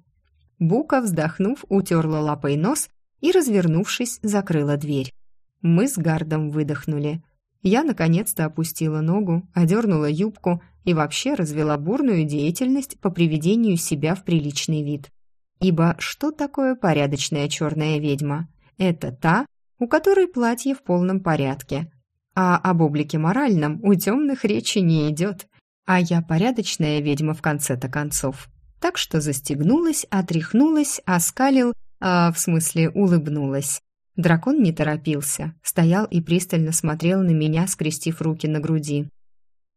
Бука, вздохнув, утерла лапой нос и, развернувшись, закрыла дверь. Мы с Гардом выдохнули. Я наконец-то опустила ногу, одернула юбку и вообще развела бурную деятельность по приведению себя в приличный вид. Ибо что такое порядочная черная ведьма? Это та, у которой платье в полном порядке. А об облике моральном у темных речи не идет. А я порядочная ведьма в конце-то концов. Так что застегнулась, отряхнулась, оскалил, а в смысле улыбнулась. Дракон не торопился, стоял и пристально смотрел на меня, скрестив руки на груди.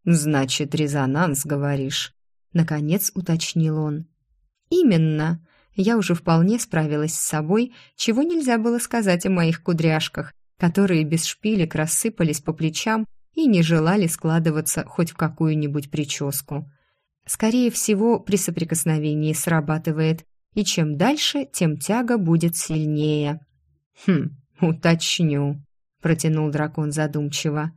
«Значит, резонанс, говоришь?» Наконец уточнил он. «Именно. Я уже вполне справилась с собой, чего нельзя было сказать о моих кудряшках, которые без шпилек рассыпались по плечам и не желали складываться хоть в какую-нибудь прическу. Скорее всего, при соприкосновении срабатывает, и чем дальше, тем тяга будет сильнее. «Хм, уточню», — протянул дракон задумчиво.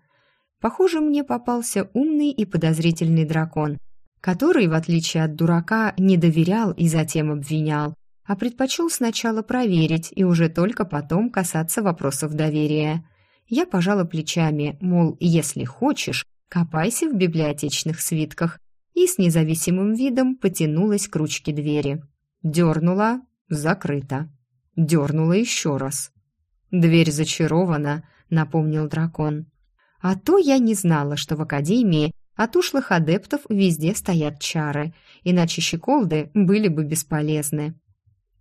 «Похоже, мне попался умный и подозрительный дракон, который, в отличие от дурака, не доверял и затем обвинял, а предпочел сначала проверить и уже только потом касаться вопросов доверия. Я пожала плечами, мол, если хочешь, копайся в библиотечных свитках, и с независимым видом потянулась к ручке двери. Дернула — закрыто. Дернула еще раз. «Дверь зачарована», — напомнил дракон. «А то я не знала, что в Академии от ушлых адептов везде стоят чары, иначе щеколды были бы бесполезны».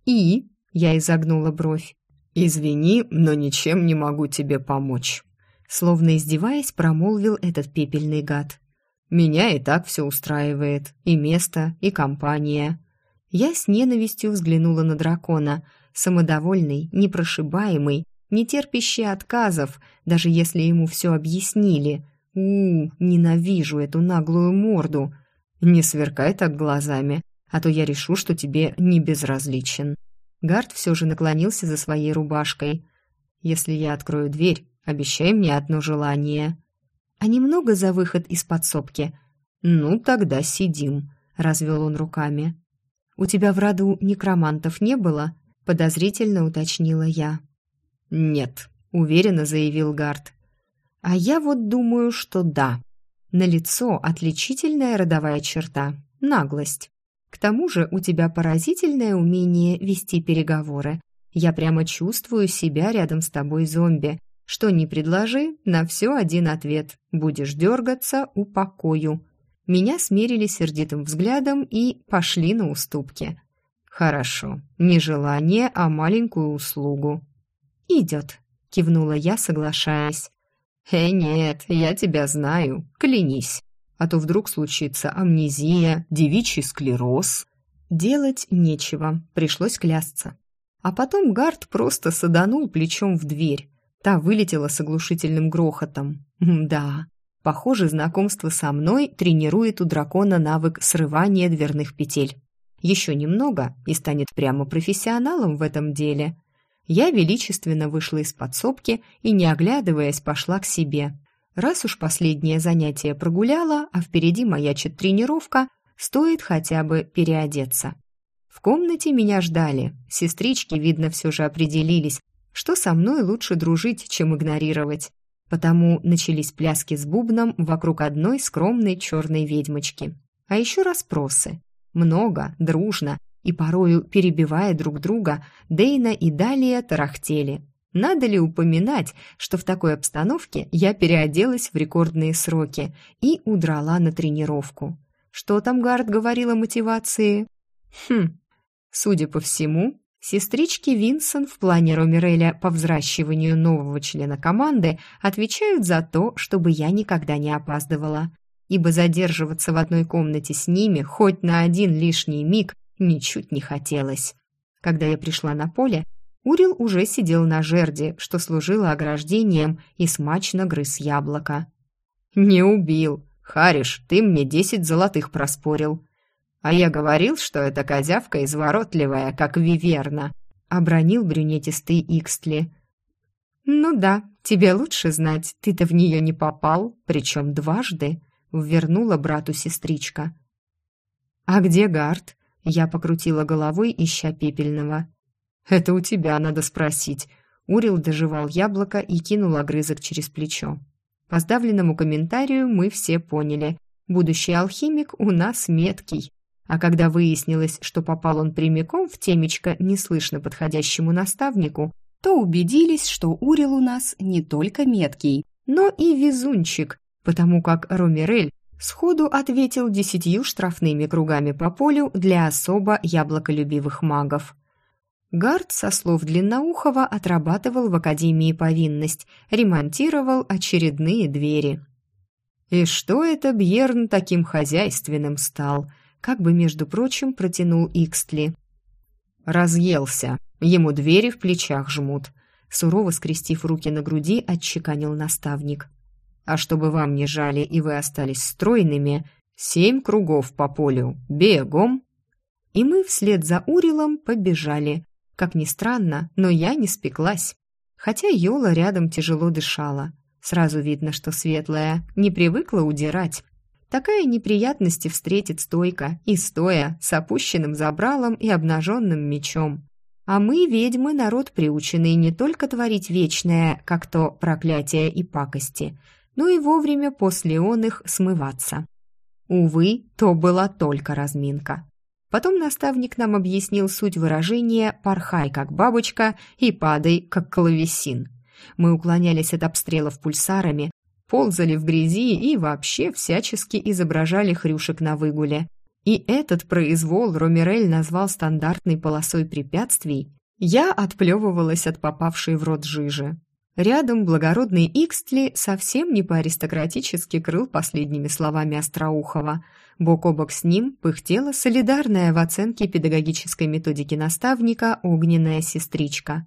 «И?» — я изогнула бровь. «Извини, но ничем не могу тебе помочь», — словно издеваясь, промолвил этот пепельный гад. «Меня и так все устраивает, и место, и компания». Я с ненавистью взглянула на дракона — самодовольный, непрошибаемый, не терпящий отказов, даже если ему все объяснили. у, ненавижу эту наглую морду. Не сверкай так глазами, а то я решу, что тебе не безразличен. Гард все же наклонился за своей рубашкой. Если я открою дверь, обещай мне одно желание. А немного за выход из подсобки. Ну, тогда сидим, развел он руками. У тебя в роду некромантов не было? Подозрительно уточнила я. «Нет», — уверенно заявил Гард. «А я вот думаю, что да. На лицо отличительная родовая черта — наглость. К тому же у тебя поразительное умение вести переговоры. Я прямо чувствую себя рядом с тобой зомби. Что ни предложи, на все один ответ. Будешь дергаться — упокою». Меня смерили сердитым взглядом и пошли на уступки. «Хорошо. Не желание, а маленькую услугу». «Идет», — кивнула я, соглашаясь. «Э, нет, я тебя знаю. Клянись. А то вдруг случится амнезия, девичий склероз». Делать нечего, пришлось клясться. А потом Гард просто саданул плечом в дверь. Та вылетела с оглушительным грохотом. Да, похоже, знакомство со мной тренирует у дракона навык срывания дверных петель. Еще немного и станет прямо профессионалом в этом деле. Я величественно вышла из подсобки и, не оглядываясь, пошла к себе. Раз уж последнее занятие прогуляла, а впереди маячит тренировка, стоит хотя бы переодеться. В комнате меня ждали. Сестрички, видно, все же определились, что со мной лучше дружить, чем игнорировать. Потому начались пляски с бубном вокруг одной скромной черной ведьмочки. А еще расспросы. Много, дружно, и порою, перебивая друг друга, Дейна и Далия тарахтели. Надо ли упоминать, что в такой обстановке я переоделась в рекордные сроки и удрала на тренировку? Что там Гард говорил о мотивации? Хм, судя по всему, сестрички Винсон в плане Ромереля по взращиванию нового члена команды отвечают за то, чтобы я никогда не опаздывала. Ибо задерживаться в одной комнате с ними хоть на один лишний миг ничуть не хотелось. Когда я пришла на поле, Урил уже сидел на жерди, что служило ограждением, и смачно грыз яблоко. «Не убил. Хариш, ты мне десять золотых проспорил». «А я говорил, что эта козявка изворотливая, как виверна», — обронил брюнетистый Икстли. «Ну да, тебе лучше знать, ты-то в нее не попал, причем дважды», — ввернула брату сестричка. «А где Гард?» Я покрутила головой, ища пепельного. «Это у тебя надо спросить». Урил доживал яблоко и кинул огрызок через плечо. По сдавленному комментарию мы все поняли. Будущий алхимик у нас меткий. А когда выяснилось, что попал он прямиком в темечко неслышно подходящему наставнику, то убедились, что Урил у нас не только меткий, но и везунчик, потому как Ромерель Сходу ответил десятью штрафными кругами по полю для особо яблоколюбивых магов. Гард, со слов Длинноухова, отрабатывал в Академии повинность, ремонтировал очередные двери. «И что это Бьерн таким хозяйственным стал?» Как бы, между прочим, протянул Икстли. «Разъелся. Ему двери в плечах жмут», сурово скрестив руки на груди, отчеканил наставник. А чтобы вам не жали и вы остались стройными, семь кругов по полю, бегом!» И мы вслед за Урилом побежали. Как ни странно, но я не спеклась. Хотя Йола рядом тяжело дышала. Сразу видно, что светлая, не привыкла удирать. Такая неприятности встретит стойко и стоя, с опущенным забралом и обнаженным мечом. А мы, ведьмы, народ приученный не только творить вечное, как то проклятие и пакости, но и вовремя после он их смываться. Увы, то была только разминка. Потом наставник нам объяснил суть выражения «порхай, как бабочка» и «падай, как клавесин». Мы уклонялись от обстрелов пульсарами, ползали в грязи и вообще всячески изображали хрюшек на выгуле. И этот произвол Ромерель назвал стандартной полосой препятствий. Я отплевывалась от попавшей в рот жижи. Рядом благородный Икстли совсем не по-аристократически крыл последними словами Остроухова. Бок о бок с ним пыхтела солидарная в оценке педагогической методики наставника огненная сестричка.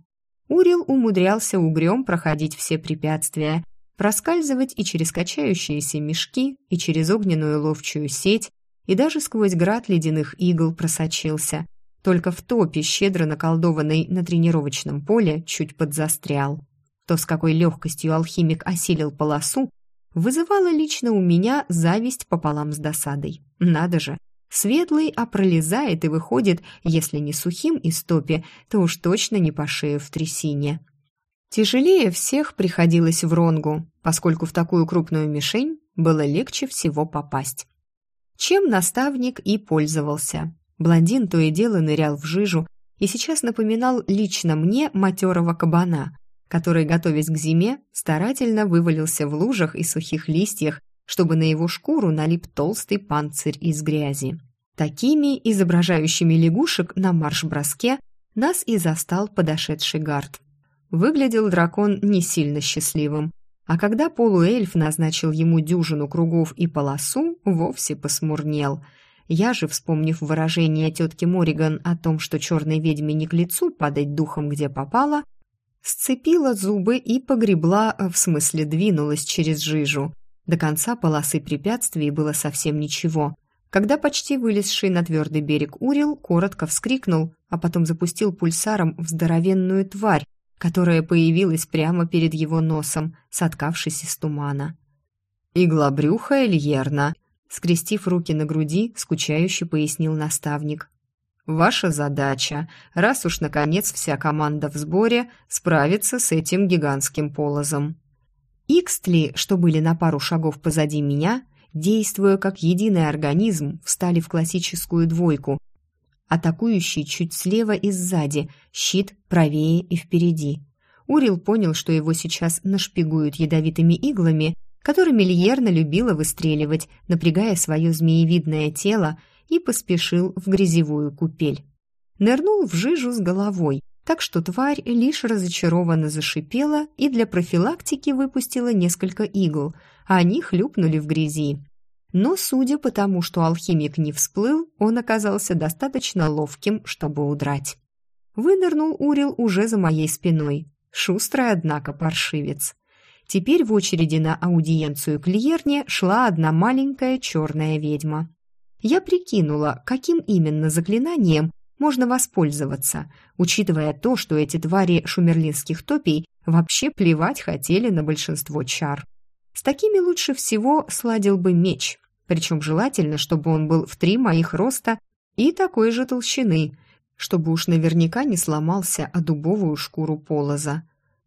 Урил умудрялся угрём проходить все препятствия, проскальзывать и через качающиеся мешки, и через огненную ловчую сеть, и даже сквозь град ледяных игл просочился. Только в топе, щедро наколдованной на тренировочном поле, чуть подзастрял. То, с какой легкостью алхимик осилил полосу, вызывало лично у меня зависть пополам с досадой. Надо же, светлый, а пролезает и выходит, если не сухим из топи, то уж точно не по шею в трясине. Тяжелее всех приходилось в ронгу, поскольку в такую крупную мишень было легче всего попасть. Чем наставник и пользовался. Блондин то и дело нырял в жижу и сейчас напоминал лично мне матерого кабана, который, готовясь к зиме, старательно вывалился в лужах и сухих листьях, чтобы на его шкуру налип толстый панцирь из грязи. Такими, изображающими лягушек на марш-броске, нас и застал подошедший гард. Выглядел дракон не сильно счастливым, а когда полуэльф назначил ему дюжину кругов и полосу, вовсе посмурнел. Я же, вспомнив выражение тетки Мориган о том, что черной ведьме не к лицу падать духом где попало, Сцепила зубы и погребла, э, в смысле двинулась через жижу. До конца полосы препятствий было совсем ничего. Когда почти вылезший на твердый берег Урил коротко вскрикнул, а потом запустил пульсаром в здоровенную тварь, которая появилась прямо перед его носом, соткавшись из тумана. «Игла брюха Эльерна», скрестив руки на груди, скучающе пояснил наставник. Ваша задача, раз уж наконец вся команда в сборе, справиться с этим гигантским полозом. Икстли, что были на пару шагов позади меня, действуя как единый организм, встали в классическую двойку, атакующий чуть слева и сзади, щит правее и впереди. Урил понял, что его сейчас нашпигуют ядовитыми иглами, которыми Льерна любила выстреливать, напрягая свое змеевидное тело, и поспешил в грязевую купель. Нырнул в жижу с головой, так что тварь лишь разочарованно зашипела и для профилактики выпустила несколько игл, а они хлюпнули в грязи. Но, судя по тому, что алхимик не всплыл, он оказался достаточно ловким, чтобы удрать. Вынырнул Урил уже за моей спиной. Шустрый, однако, паршивец. Теперь в очереди на аудиенцию к Льерне шла одна маленькая черная ведьма. Я прикинула, каким именно заклинанием можно воспользоваться, учитывая то, что эти твари шумерлинских топий вообще плевать хотели на большинство чар. С такими лучше всего сладил бы меч, причем желательно, чтобы он был в три моих роста и такой же толщины, чтобы уж наверняка не сломался о дубовую шкуру полоза.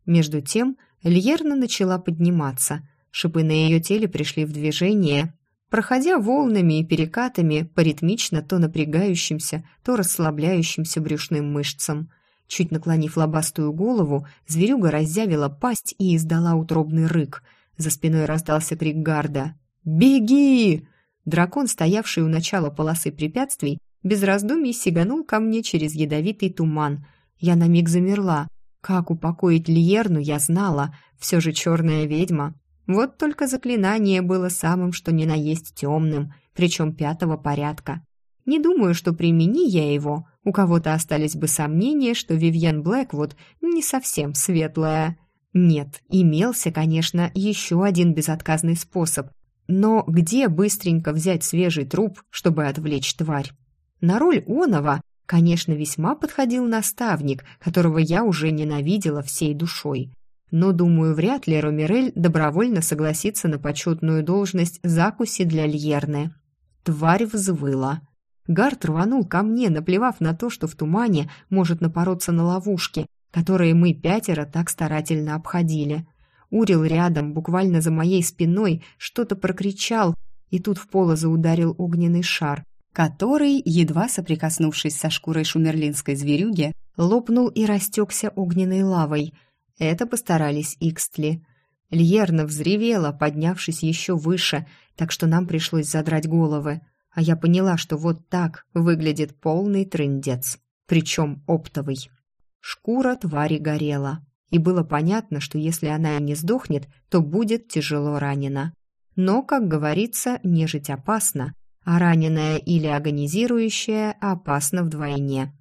Между тем Льерна начала подниматься, шипы на ее теле пришли в движение, проходя волнами и перекатами по ритмично то напрягающимся, то расслабляющимся брюшным мышцам. Чуть наклонив лобастую голову, зверюга разъявила пасть и издала утробный рык. За спиной раздался крик гарда. «Беги!» Дракон, стоявший у начала полосы препятствий, без раздумий сиганул ко мне через ядовитый туман. Я на миг замерла. Как упокоить Льерну, я знала. Все же черная ведьма. Вот только заклинание было самым, что ни на есть темным, причем пятого порядка. Не думаю, что примени я его. У кого-то остались бы сомнения, что Вивьен Блэквуд не совсем светлая. Нет, имелся, конечно, еще один безотказный способ, но где быстренько взять свежий труп, чтобы отвлечь тварь? На роль Онова, конечно, весьма подходил наставник, которого я уже ненавидела всей душой. Но, думаю, вряд ли Ромирель добровольно согласится на почетную должность закуси для Льерны. Тварь взвыла. Гард рванул ко мне, наплевав на то, что в тумане может напороться на ловушки, которые мы пятеро так старательно обходили. Урил рядом, буквально за моей спиной, что-то прокричал, и тут в полоза ударил огненный шар, который, едва соприкоснувшись со шкурой шумерлинской зверюги, лопнул и растекся огненной лавой. Это постарались Икстли. Льерна взревела, поднявшись еще выше, так что нам пришлось задрать головы. А я поняла, что вот так выглядит полный трындец, причем оптовый. Шкура твари горела и было понятно, что если она не сдохнет, то будет тяжело ранена. Но, как говорится, нежить опасна, а раненая или агонизирующая опасна вдвойне.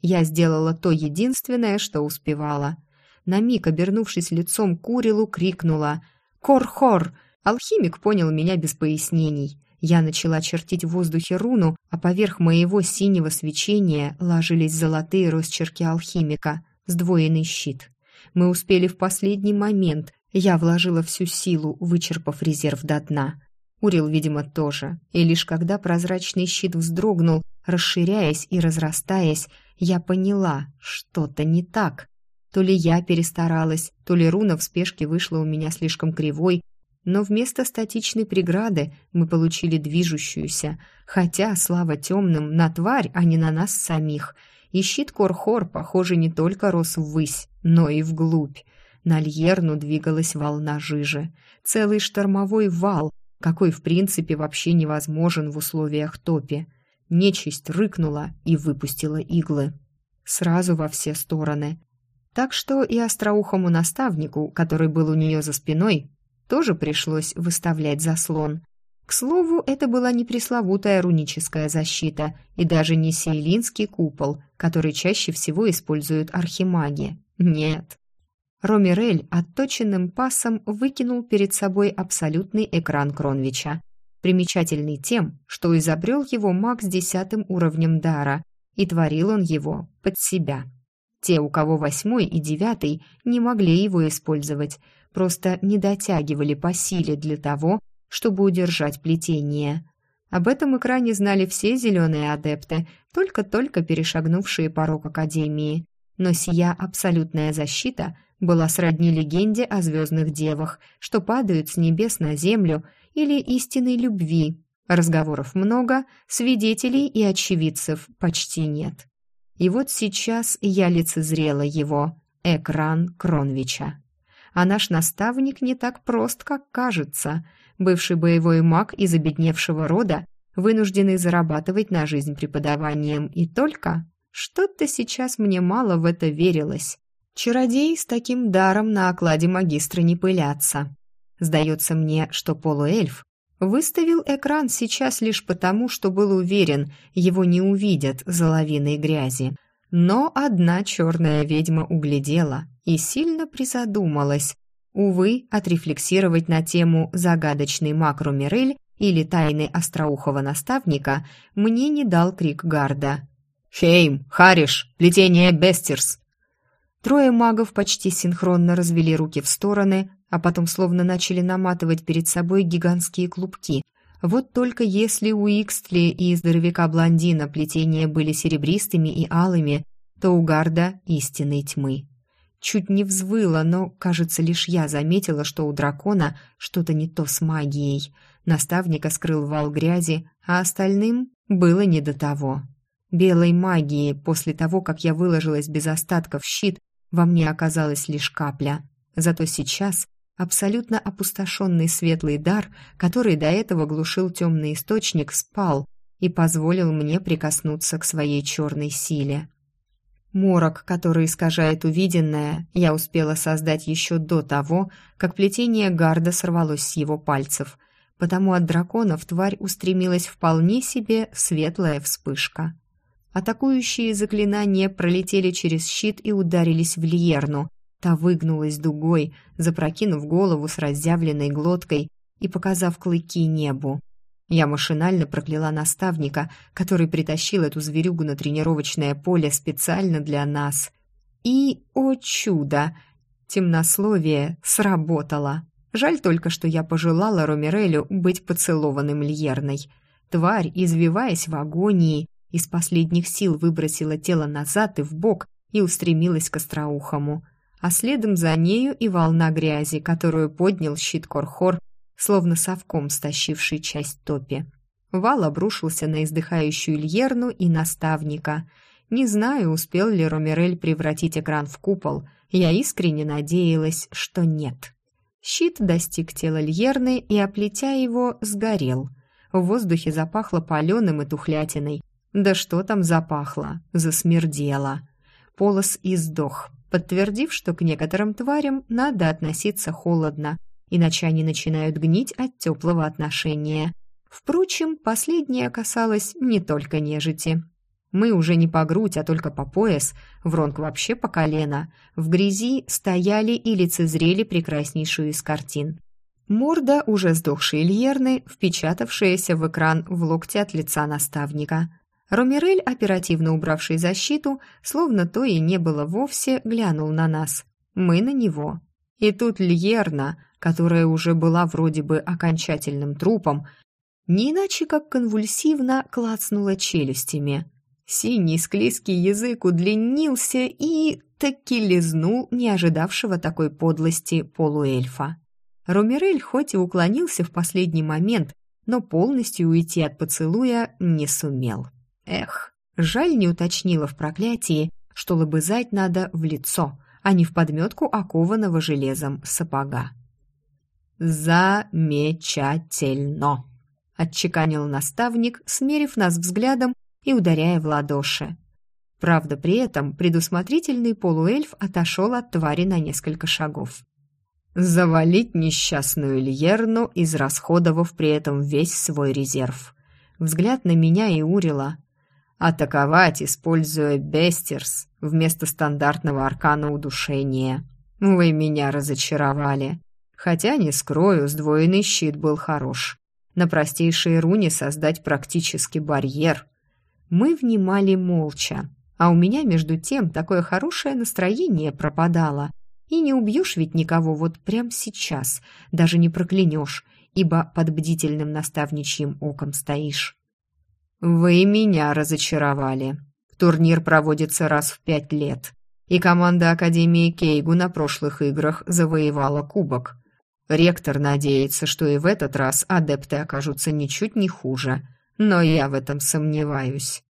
Я сделала то единственное, что успевала. На миг, обернувшись лицом к Урилу, крикнула «Кор-хор!». Алхимик понял меня без пояснений. Я начала чертить в воздухе руну, а поверх моего синего свечения ложились золотые росчерки алхимика, сдвоенный щит. Мы успели в последний момент. Я вложила всю силу, вычерпав резерв до дна. Урил, видимо, тоже. И лишь когда прозрачный щит вздрогнул, расширяясь и разрастаясь, я поняла, что-то не так. То ли я перестаралась, то ли руна в спешке вышла у меня слишком кривой, но вместо статичной преграды мы получили движущуюся, хотя, слава темным, на тварь, а не на нас самих — и щит Корхор, похоже, не только рос ввысь, но и вглубь. На Льерну двигалась волна жижи. Целый штормовой вал, какой в принципе вообще невозможен в условиях топи. Нечисть рыкнула и выпустила иглы. Сразу во все стороны. Так что и остроухому наставнику, который был у нее за спиной, тоже пришлось выставлять заслон. К слову, это была не пресловутая руническая защита и даже не сейлинский купол, который чаще всего используют архимаги. Нет. Ромирель отточенным пасом выкинул перед собой абсолютный экран Кронвича, примечательный тем, что изобрел его маг с десятым уровнем дара, и творил он его под себя. Те, у кого восьмой и девятый, не могли его использовать, просто не дотягивали по силе для того, чтобы удержать плетение. Об этом экране знали все зеленые адепты, только-только перешагнувшие порог Академии. Но сия абсолютная защита была сродни легенде о звездных девах, что падают с небес на землю, или истинной любви. Разговоров много, свидетелей и очевидцев почти нет. И вот сейчас я лицезрела его, экран Кронвича. А наш наставник не так прост, как кажется – бывший боевой маг из обедневшего рода, вынужденный зарабатывать на жизнь преподаванием, и только что-то сейчас мне мало в это верилось. Чародеи с таким даром на окладе магистра не пылятся. Сдается мне, что полуэльф выставил экран сейчас лишь потому, что был уверен, его не увидят за лавиной грязи. Но одна черная ведьма углядела и сильно призадумалась, Увы, отрефлексировать на тему «загадочный макро Мирель» или «тайны остроухого наставника» мне не дал крик гарда. «Хейм! Хариш! Плетение Бестерс!» Трое магов почти синхронно развели руки в стороны, а потом словно начали наматывать перед собой гигантские клубки. Вот только если у Икстли и здоровяка-блондина плетения были серебристыми и алыми, то у Гарда — истинной тьмы. Чуть не взвыла, но, кажется, лишь я заметила, что у дракона что-то не то с магией. Наставника скрыл вал грязи, а остальным было не до того. Белой магии после того, как я выложилась без остатка в щит, во мне оказалась лишь капля. Зато сейчас абсолютно опустошенный светлый дар, который до этого глушил темный источник, спал и позволил мне прикоснуться к своей черной силе. Морок, который искажает увиденное, я успела создать еще до того, как плетение гарда сорвалось с его пальцев, потому от драконов тварь устремилась вполне себе светлая вспышка. Атакующие заклинания пролетели через щит и ударились в Льерну. Та выгнулась дугой, запрокинув голову с разъявленной глоткой и показав клыки небу. Я машинально прокляла наставника, который притащил эту зверюгу на тренировочное поле специально для нас. И, о чудо, темнословие сработало. Жаль только, что я пожелала Ромерелю быть поцелованным Льерной. Тварь, извиваясь в агонии, из последних сил выбросила тело назад и в бок и устремилась к остроухому. А следом за нею и волна грязи, которую поднял щит Корхор словно совком стащивший часть топи. Вал обрушился на издыхающую Ильерну и наставника. Не знаю, успел ли Ромерель превратить экран в купол. Я искренне надеялась, что нет. Щит достиг тела Льерны и, оплетя его, сгорел. В воздухе запахло паленым и тухлятиной. Да что там запахло? Засмердело. Полос издох, подтвердив, что к некоторым тварям надо относиться холодно, иначе они начинают гнить от теплого отношения. Впрочем, последнее касалось не только нежити. Мы уже не по грудь, а только по пояс, Вронг вообще по колено, в грязи стояли и лицезрели прекраснейшую из картин. Морда уже сдохшей Ильерны, впечатавшаяся в экран в локте от лица наставника. Ромерель, оперативно убравший защиту, словно то и не было вовсе, глянул на нас. Мы на него. И тут Льерна, которая уже была вроде бы окончательным трупом, не иначе как конвульсивно клацнула челюстями. Синий склизкий язык удлинился и таки лизнул не ожидавшего такой подлости полуэльфа. Ромерель хоть и уклонился в последний момент, но полностью уйти от поцелуя не сумел. Эх, жаль не уточнила в проклятии, что лобызать надо в лицо, а не в подметку окованного железом сапога. «Замечательно!» — отчеканил наставник, смерив нас взглядом и ударяя в ладоши. Правда, при этом предусмотрительный полуэльф отошел от твари на несколько шагов. «Завалить несчастную Льерну, израсходовав при этом весь свой резерв». Взгляд на меня и Урила. «Атаковать, используя Бестерс вместо стандартного аркана удушения. Вы меня разочаровали». Хотя, не скрою, сдвоенный щит был хорош. На простейшей руне создать практически барьер. Мы внимали молча, а у меня между тем такое хорошее настроение пропадало. И не убьешь ведь никого вот прямо сейчас, даже не проклянешь, ибо под бдительным наставничьим оком стоишь. «Вы меня разочаровали. Турнир проводится раз в пять лет, и команда Академии Кейгу на прошлых играх завоевала кубок. Ректор надеется, что и в этот раз адепты окажутся ничуть не хуже, но я в этом сомневаюсь».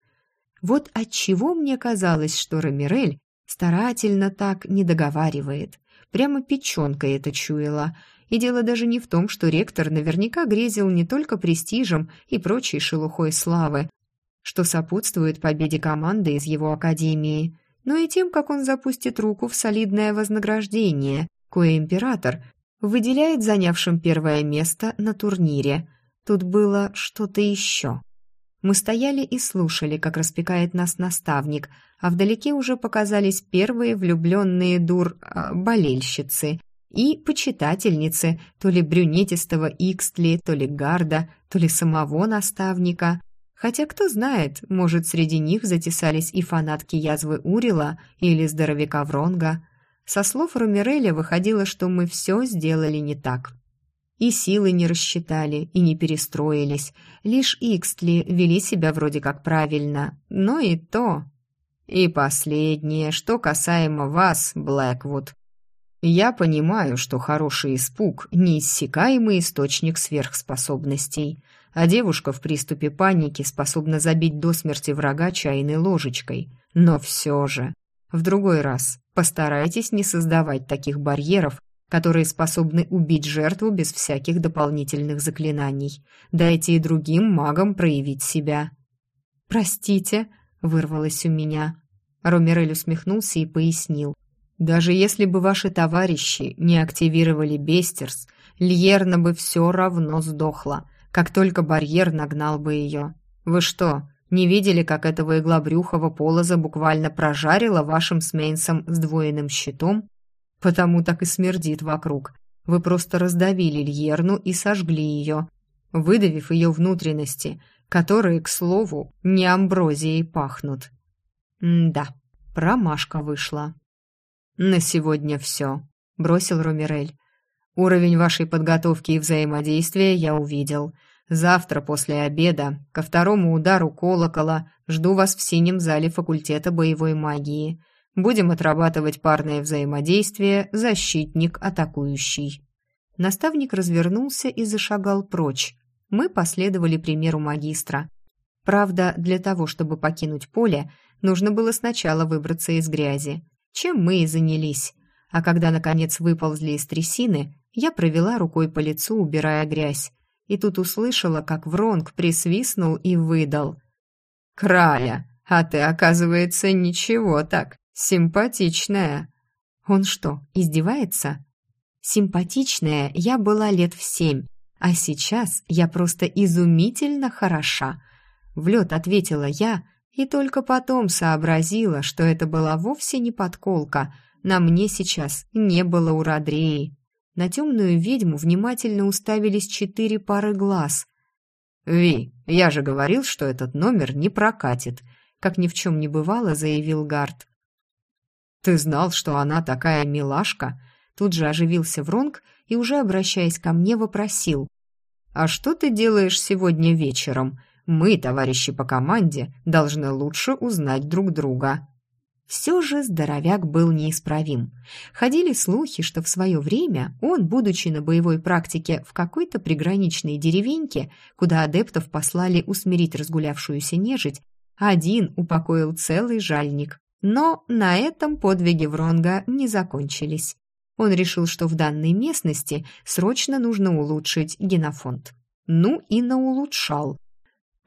Вот отчего мне казалось, что Рамирель старательно так не договаривает. Прямо печенкой это чуяла. И дело даже не в том, что ректор наверняка грезил не только престижем и прочей шелухой славы, что сопутствует победе команды из его академии, но и тем, как он запустит руку в солидное вознаграждение, кое император выделяет занявшим первое место на турнире. Тут было что-то еще. Мы стояли и слушали, как распекает нас наставник, а вдалеке уже показались первые влюбленные дур... Э, болельщицы и почитательницы то ли брюнетистого Икстли, то ли Гарда, то ли самого наставника. Хотя, кто знает, может, среди них затесались и фанатки язвы Урила или здоровяка Вронга. Со слов Румиреля выходило, что мы все сделали не так. И силы не рассчитали, и не перестроились. Лишь Икстли вели себя вроде как правильно, но и то. И последнее, что касаемо вас, Блэквуд. Я понимаю, что хороший испуг – неиссякаемый источник сверхспособностей, а девушка в приступе паники способна забить до смерти врага чайной ложечкой. Но все же, в другой раз постарайтесь не создавать таких барьеров, которые способны убить жертву без всяких дополнительных заклинаний. Дайте и другим магам проявить себя». «Простите», — вырвалось у меня. Ромерель усмехнулся и пояснил. «Даже если бы ваши товарищи не активировали Бестерс, Льерна бы все равно сдохла, как только барьер нагнал бы ее. Вы что, не видели, как этого иглобрюхого полоза буквально прожарило вашим с Мейнсом сдвоенным щитом потому так и смердит вокруг. Вы просто раздавили Льерну и сожгли ее, выдавив ее внутренности, которые, к слову, не амброзией пахнут. М да, промашка вышла. «На сегодня все», — бросил Ромерель. «Уровень вашей подготовки и взаимодействия я увидел. Завтра после обеда, ко второму удару колокола, жду вас в синем зале факультета боевой магии. Будем отрабатывать парное взаимодействие защитник-атакующий». Наставник развернулся и зашагал прочь. Мы последовали примеру магистра. Правда, для того, чтобы покинуть поле, нужно было сначала выбраться из грязи, чем мы и занялись. А когда, наконец, выползли из трясины, я провела рукой по лицу, убирая грязь. И тут услышала, как Вронг присвистнул и выдал. «Краля, а ты, оказывается, ничего так. «Симпатичная». Он что, издевается? Симпатичная я была лет в семь, а сейчас я просто изумительно хороша. В лед ответила я и только потом сообразила, что это была вовсе не подколка. На мне сейчас не было уродреи. На темную ведьму внимательно уставились четыре пары глаз. «Ви, я же говорил, что этот номер не прокатит», как ни в чем не бывало, заявил Гард. «Ты знал, что она такая милашка?» Тут же оживился Вронг и, уже обращаясь ко мне, вопросил. «А что ты делаешь сегодня вечером? Мы, товарищи по команде, должны лучше узнать друг друга». Все же здоровяк был неисправим. Ходили слухи, что в свое время он, будучи на боевой практике в какой-то приграничной деревеньке, куда адептов послали усмирить разгулявшуюся нежить, один упокоил целый жальник. Но на этом подвиги Вронга не закончились. Он решил, что в данной местности срочно нужно улучшить генофонд. Ну и наулучшал.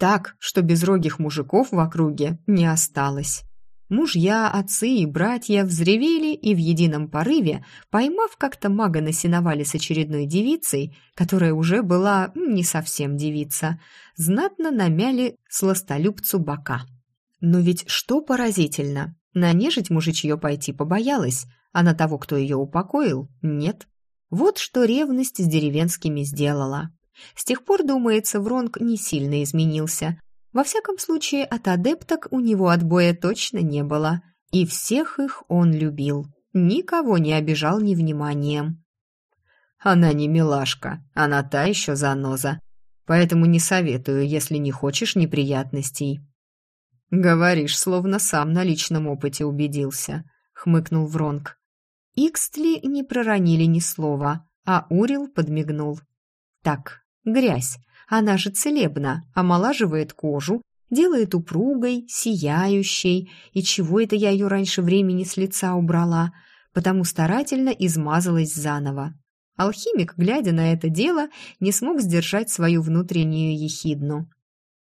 Так, что безрогих мужиков в округе не осталось. Мужья, отцы и братья взревели и в едином порыве, поймав как-то мага на сеновале с очередной девицей, которая уже была не совсем девица, знатно намяли сластолюбцу бока. Но ведь что поразительно, на нежить мужичье пойти побоялась, а на того, кто ее упокоил, нет. Вот что ревность с деревенскими сделала. С тех пор, думается, Вронг не сильно изменился. Во всяком случае, от адепток у него отбоя точно не было. И всех их он любил. никого не обижал невниманием. Она не милашка, она та еще заноза. Поэтому не советую, если не хочешь неприятностей. Говоришь, словно сам на личном опыте убедился, хмыкнул Вронг. Икстли не проронили ни слова, а Урил подмигнул. Так, грязь, она же целебна, омолаживает кожу, делает упругой, сияющей, и чего это я ее раньше времени с лица убрала, потому старательно измазалась заново. Алхимик, глядя на это дело, не смог сдержать свою внутреннюю ехидну.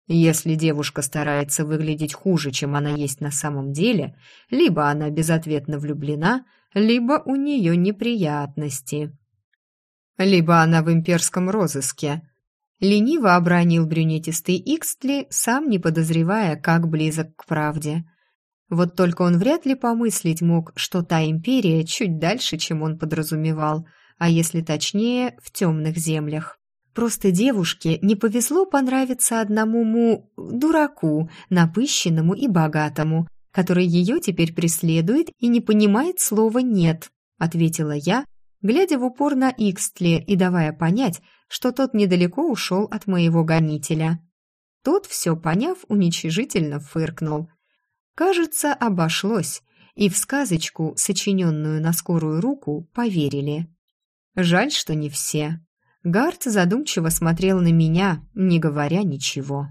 Если девушка старается выглядеть хуже, чем она есть на самом деле, либо она безответно влюблена, либо у нее неприятности. Либо она в имперском розыске. Лениво обронил брюнетистый Икстли, сам не подозревая, как близок к правде. Вот только он вряд ли помыслить мог, что та империя чуть дальше, чем он подразумевал – а если точнее, в темных землях. Просто девушке не повезло понравиться одному му... дураку, напыщенному и богатому, который ее теперь преследует и не понимает слова «нет», ответила я, глядя в упор на Икстле и давая понять, что тот недалеко ушел от моего гонителя. Тот, все поняв, уничижительно фыркнул. Кажется, обошлось, и в сказочку, сочиненную на скорую руку, поверили. Жаль, что не все. Гарт задумчиво смотрел на меня, не говоря ничего.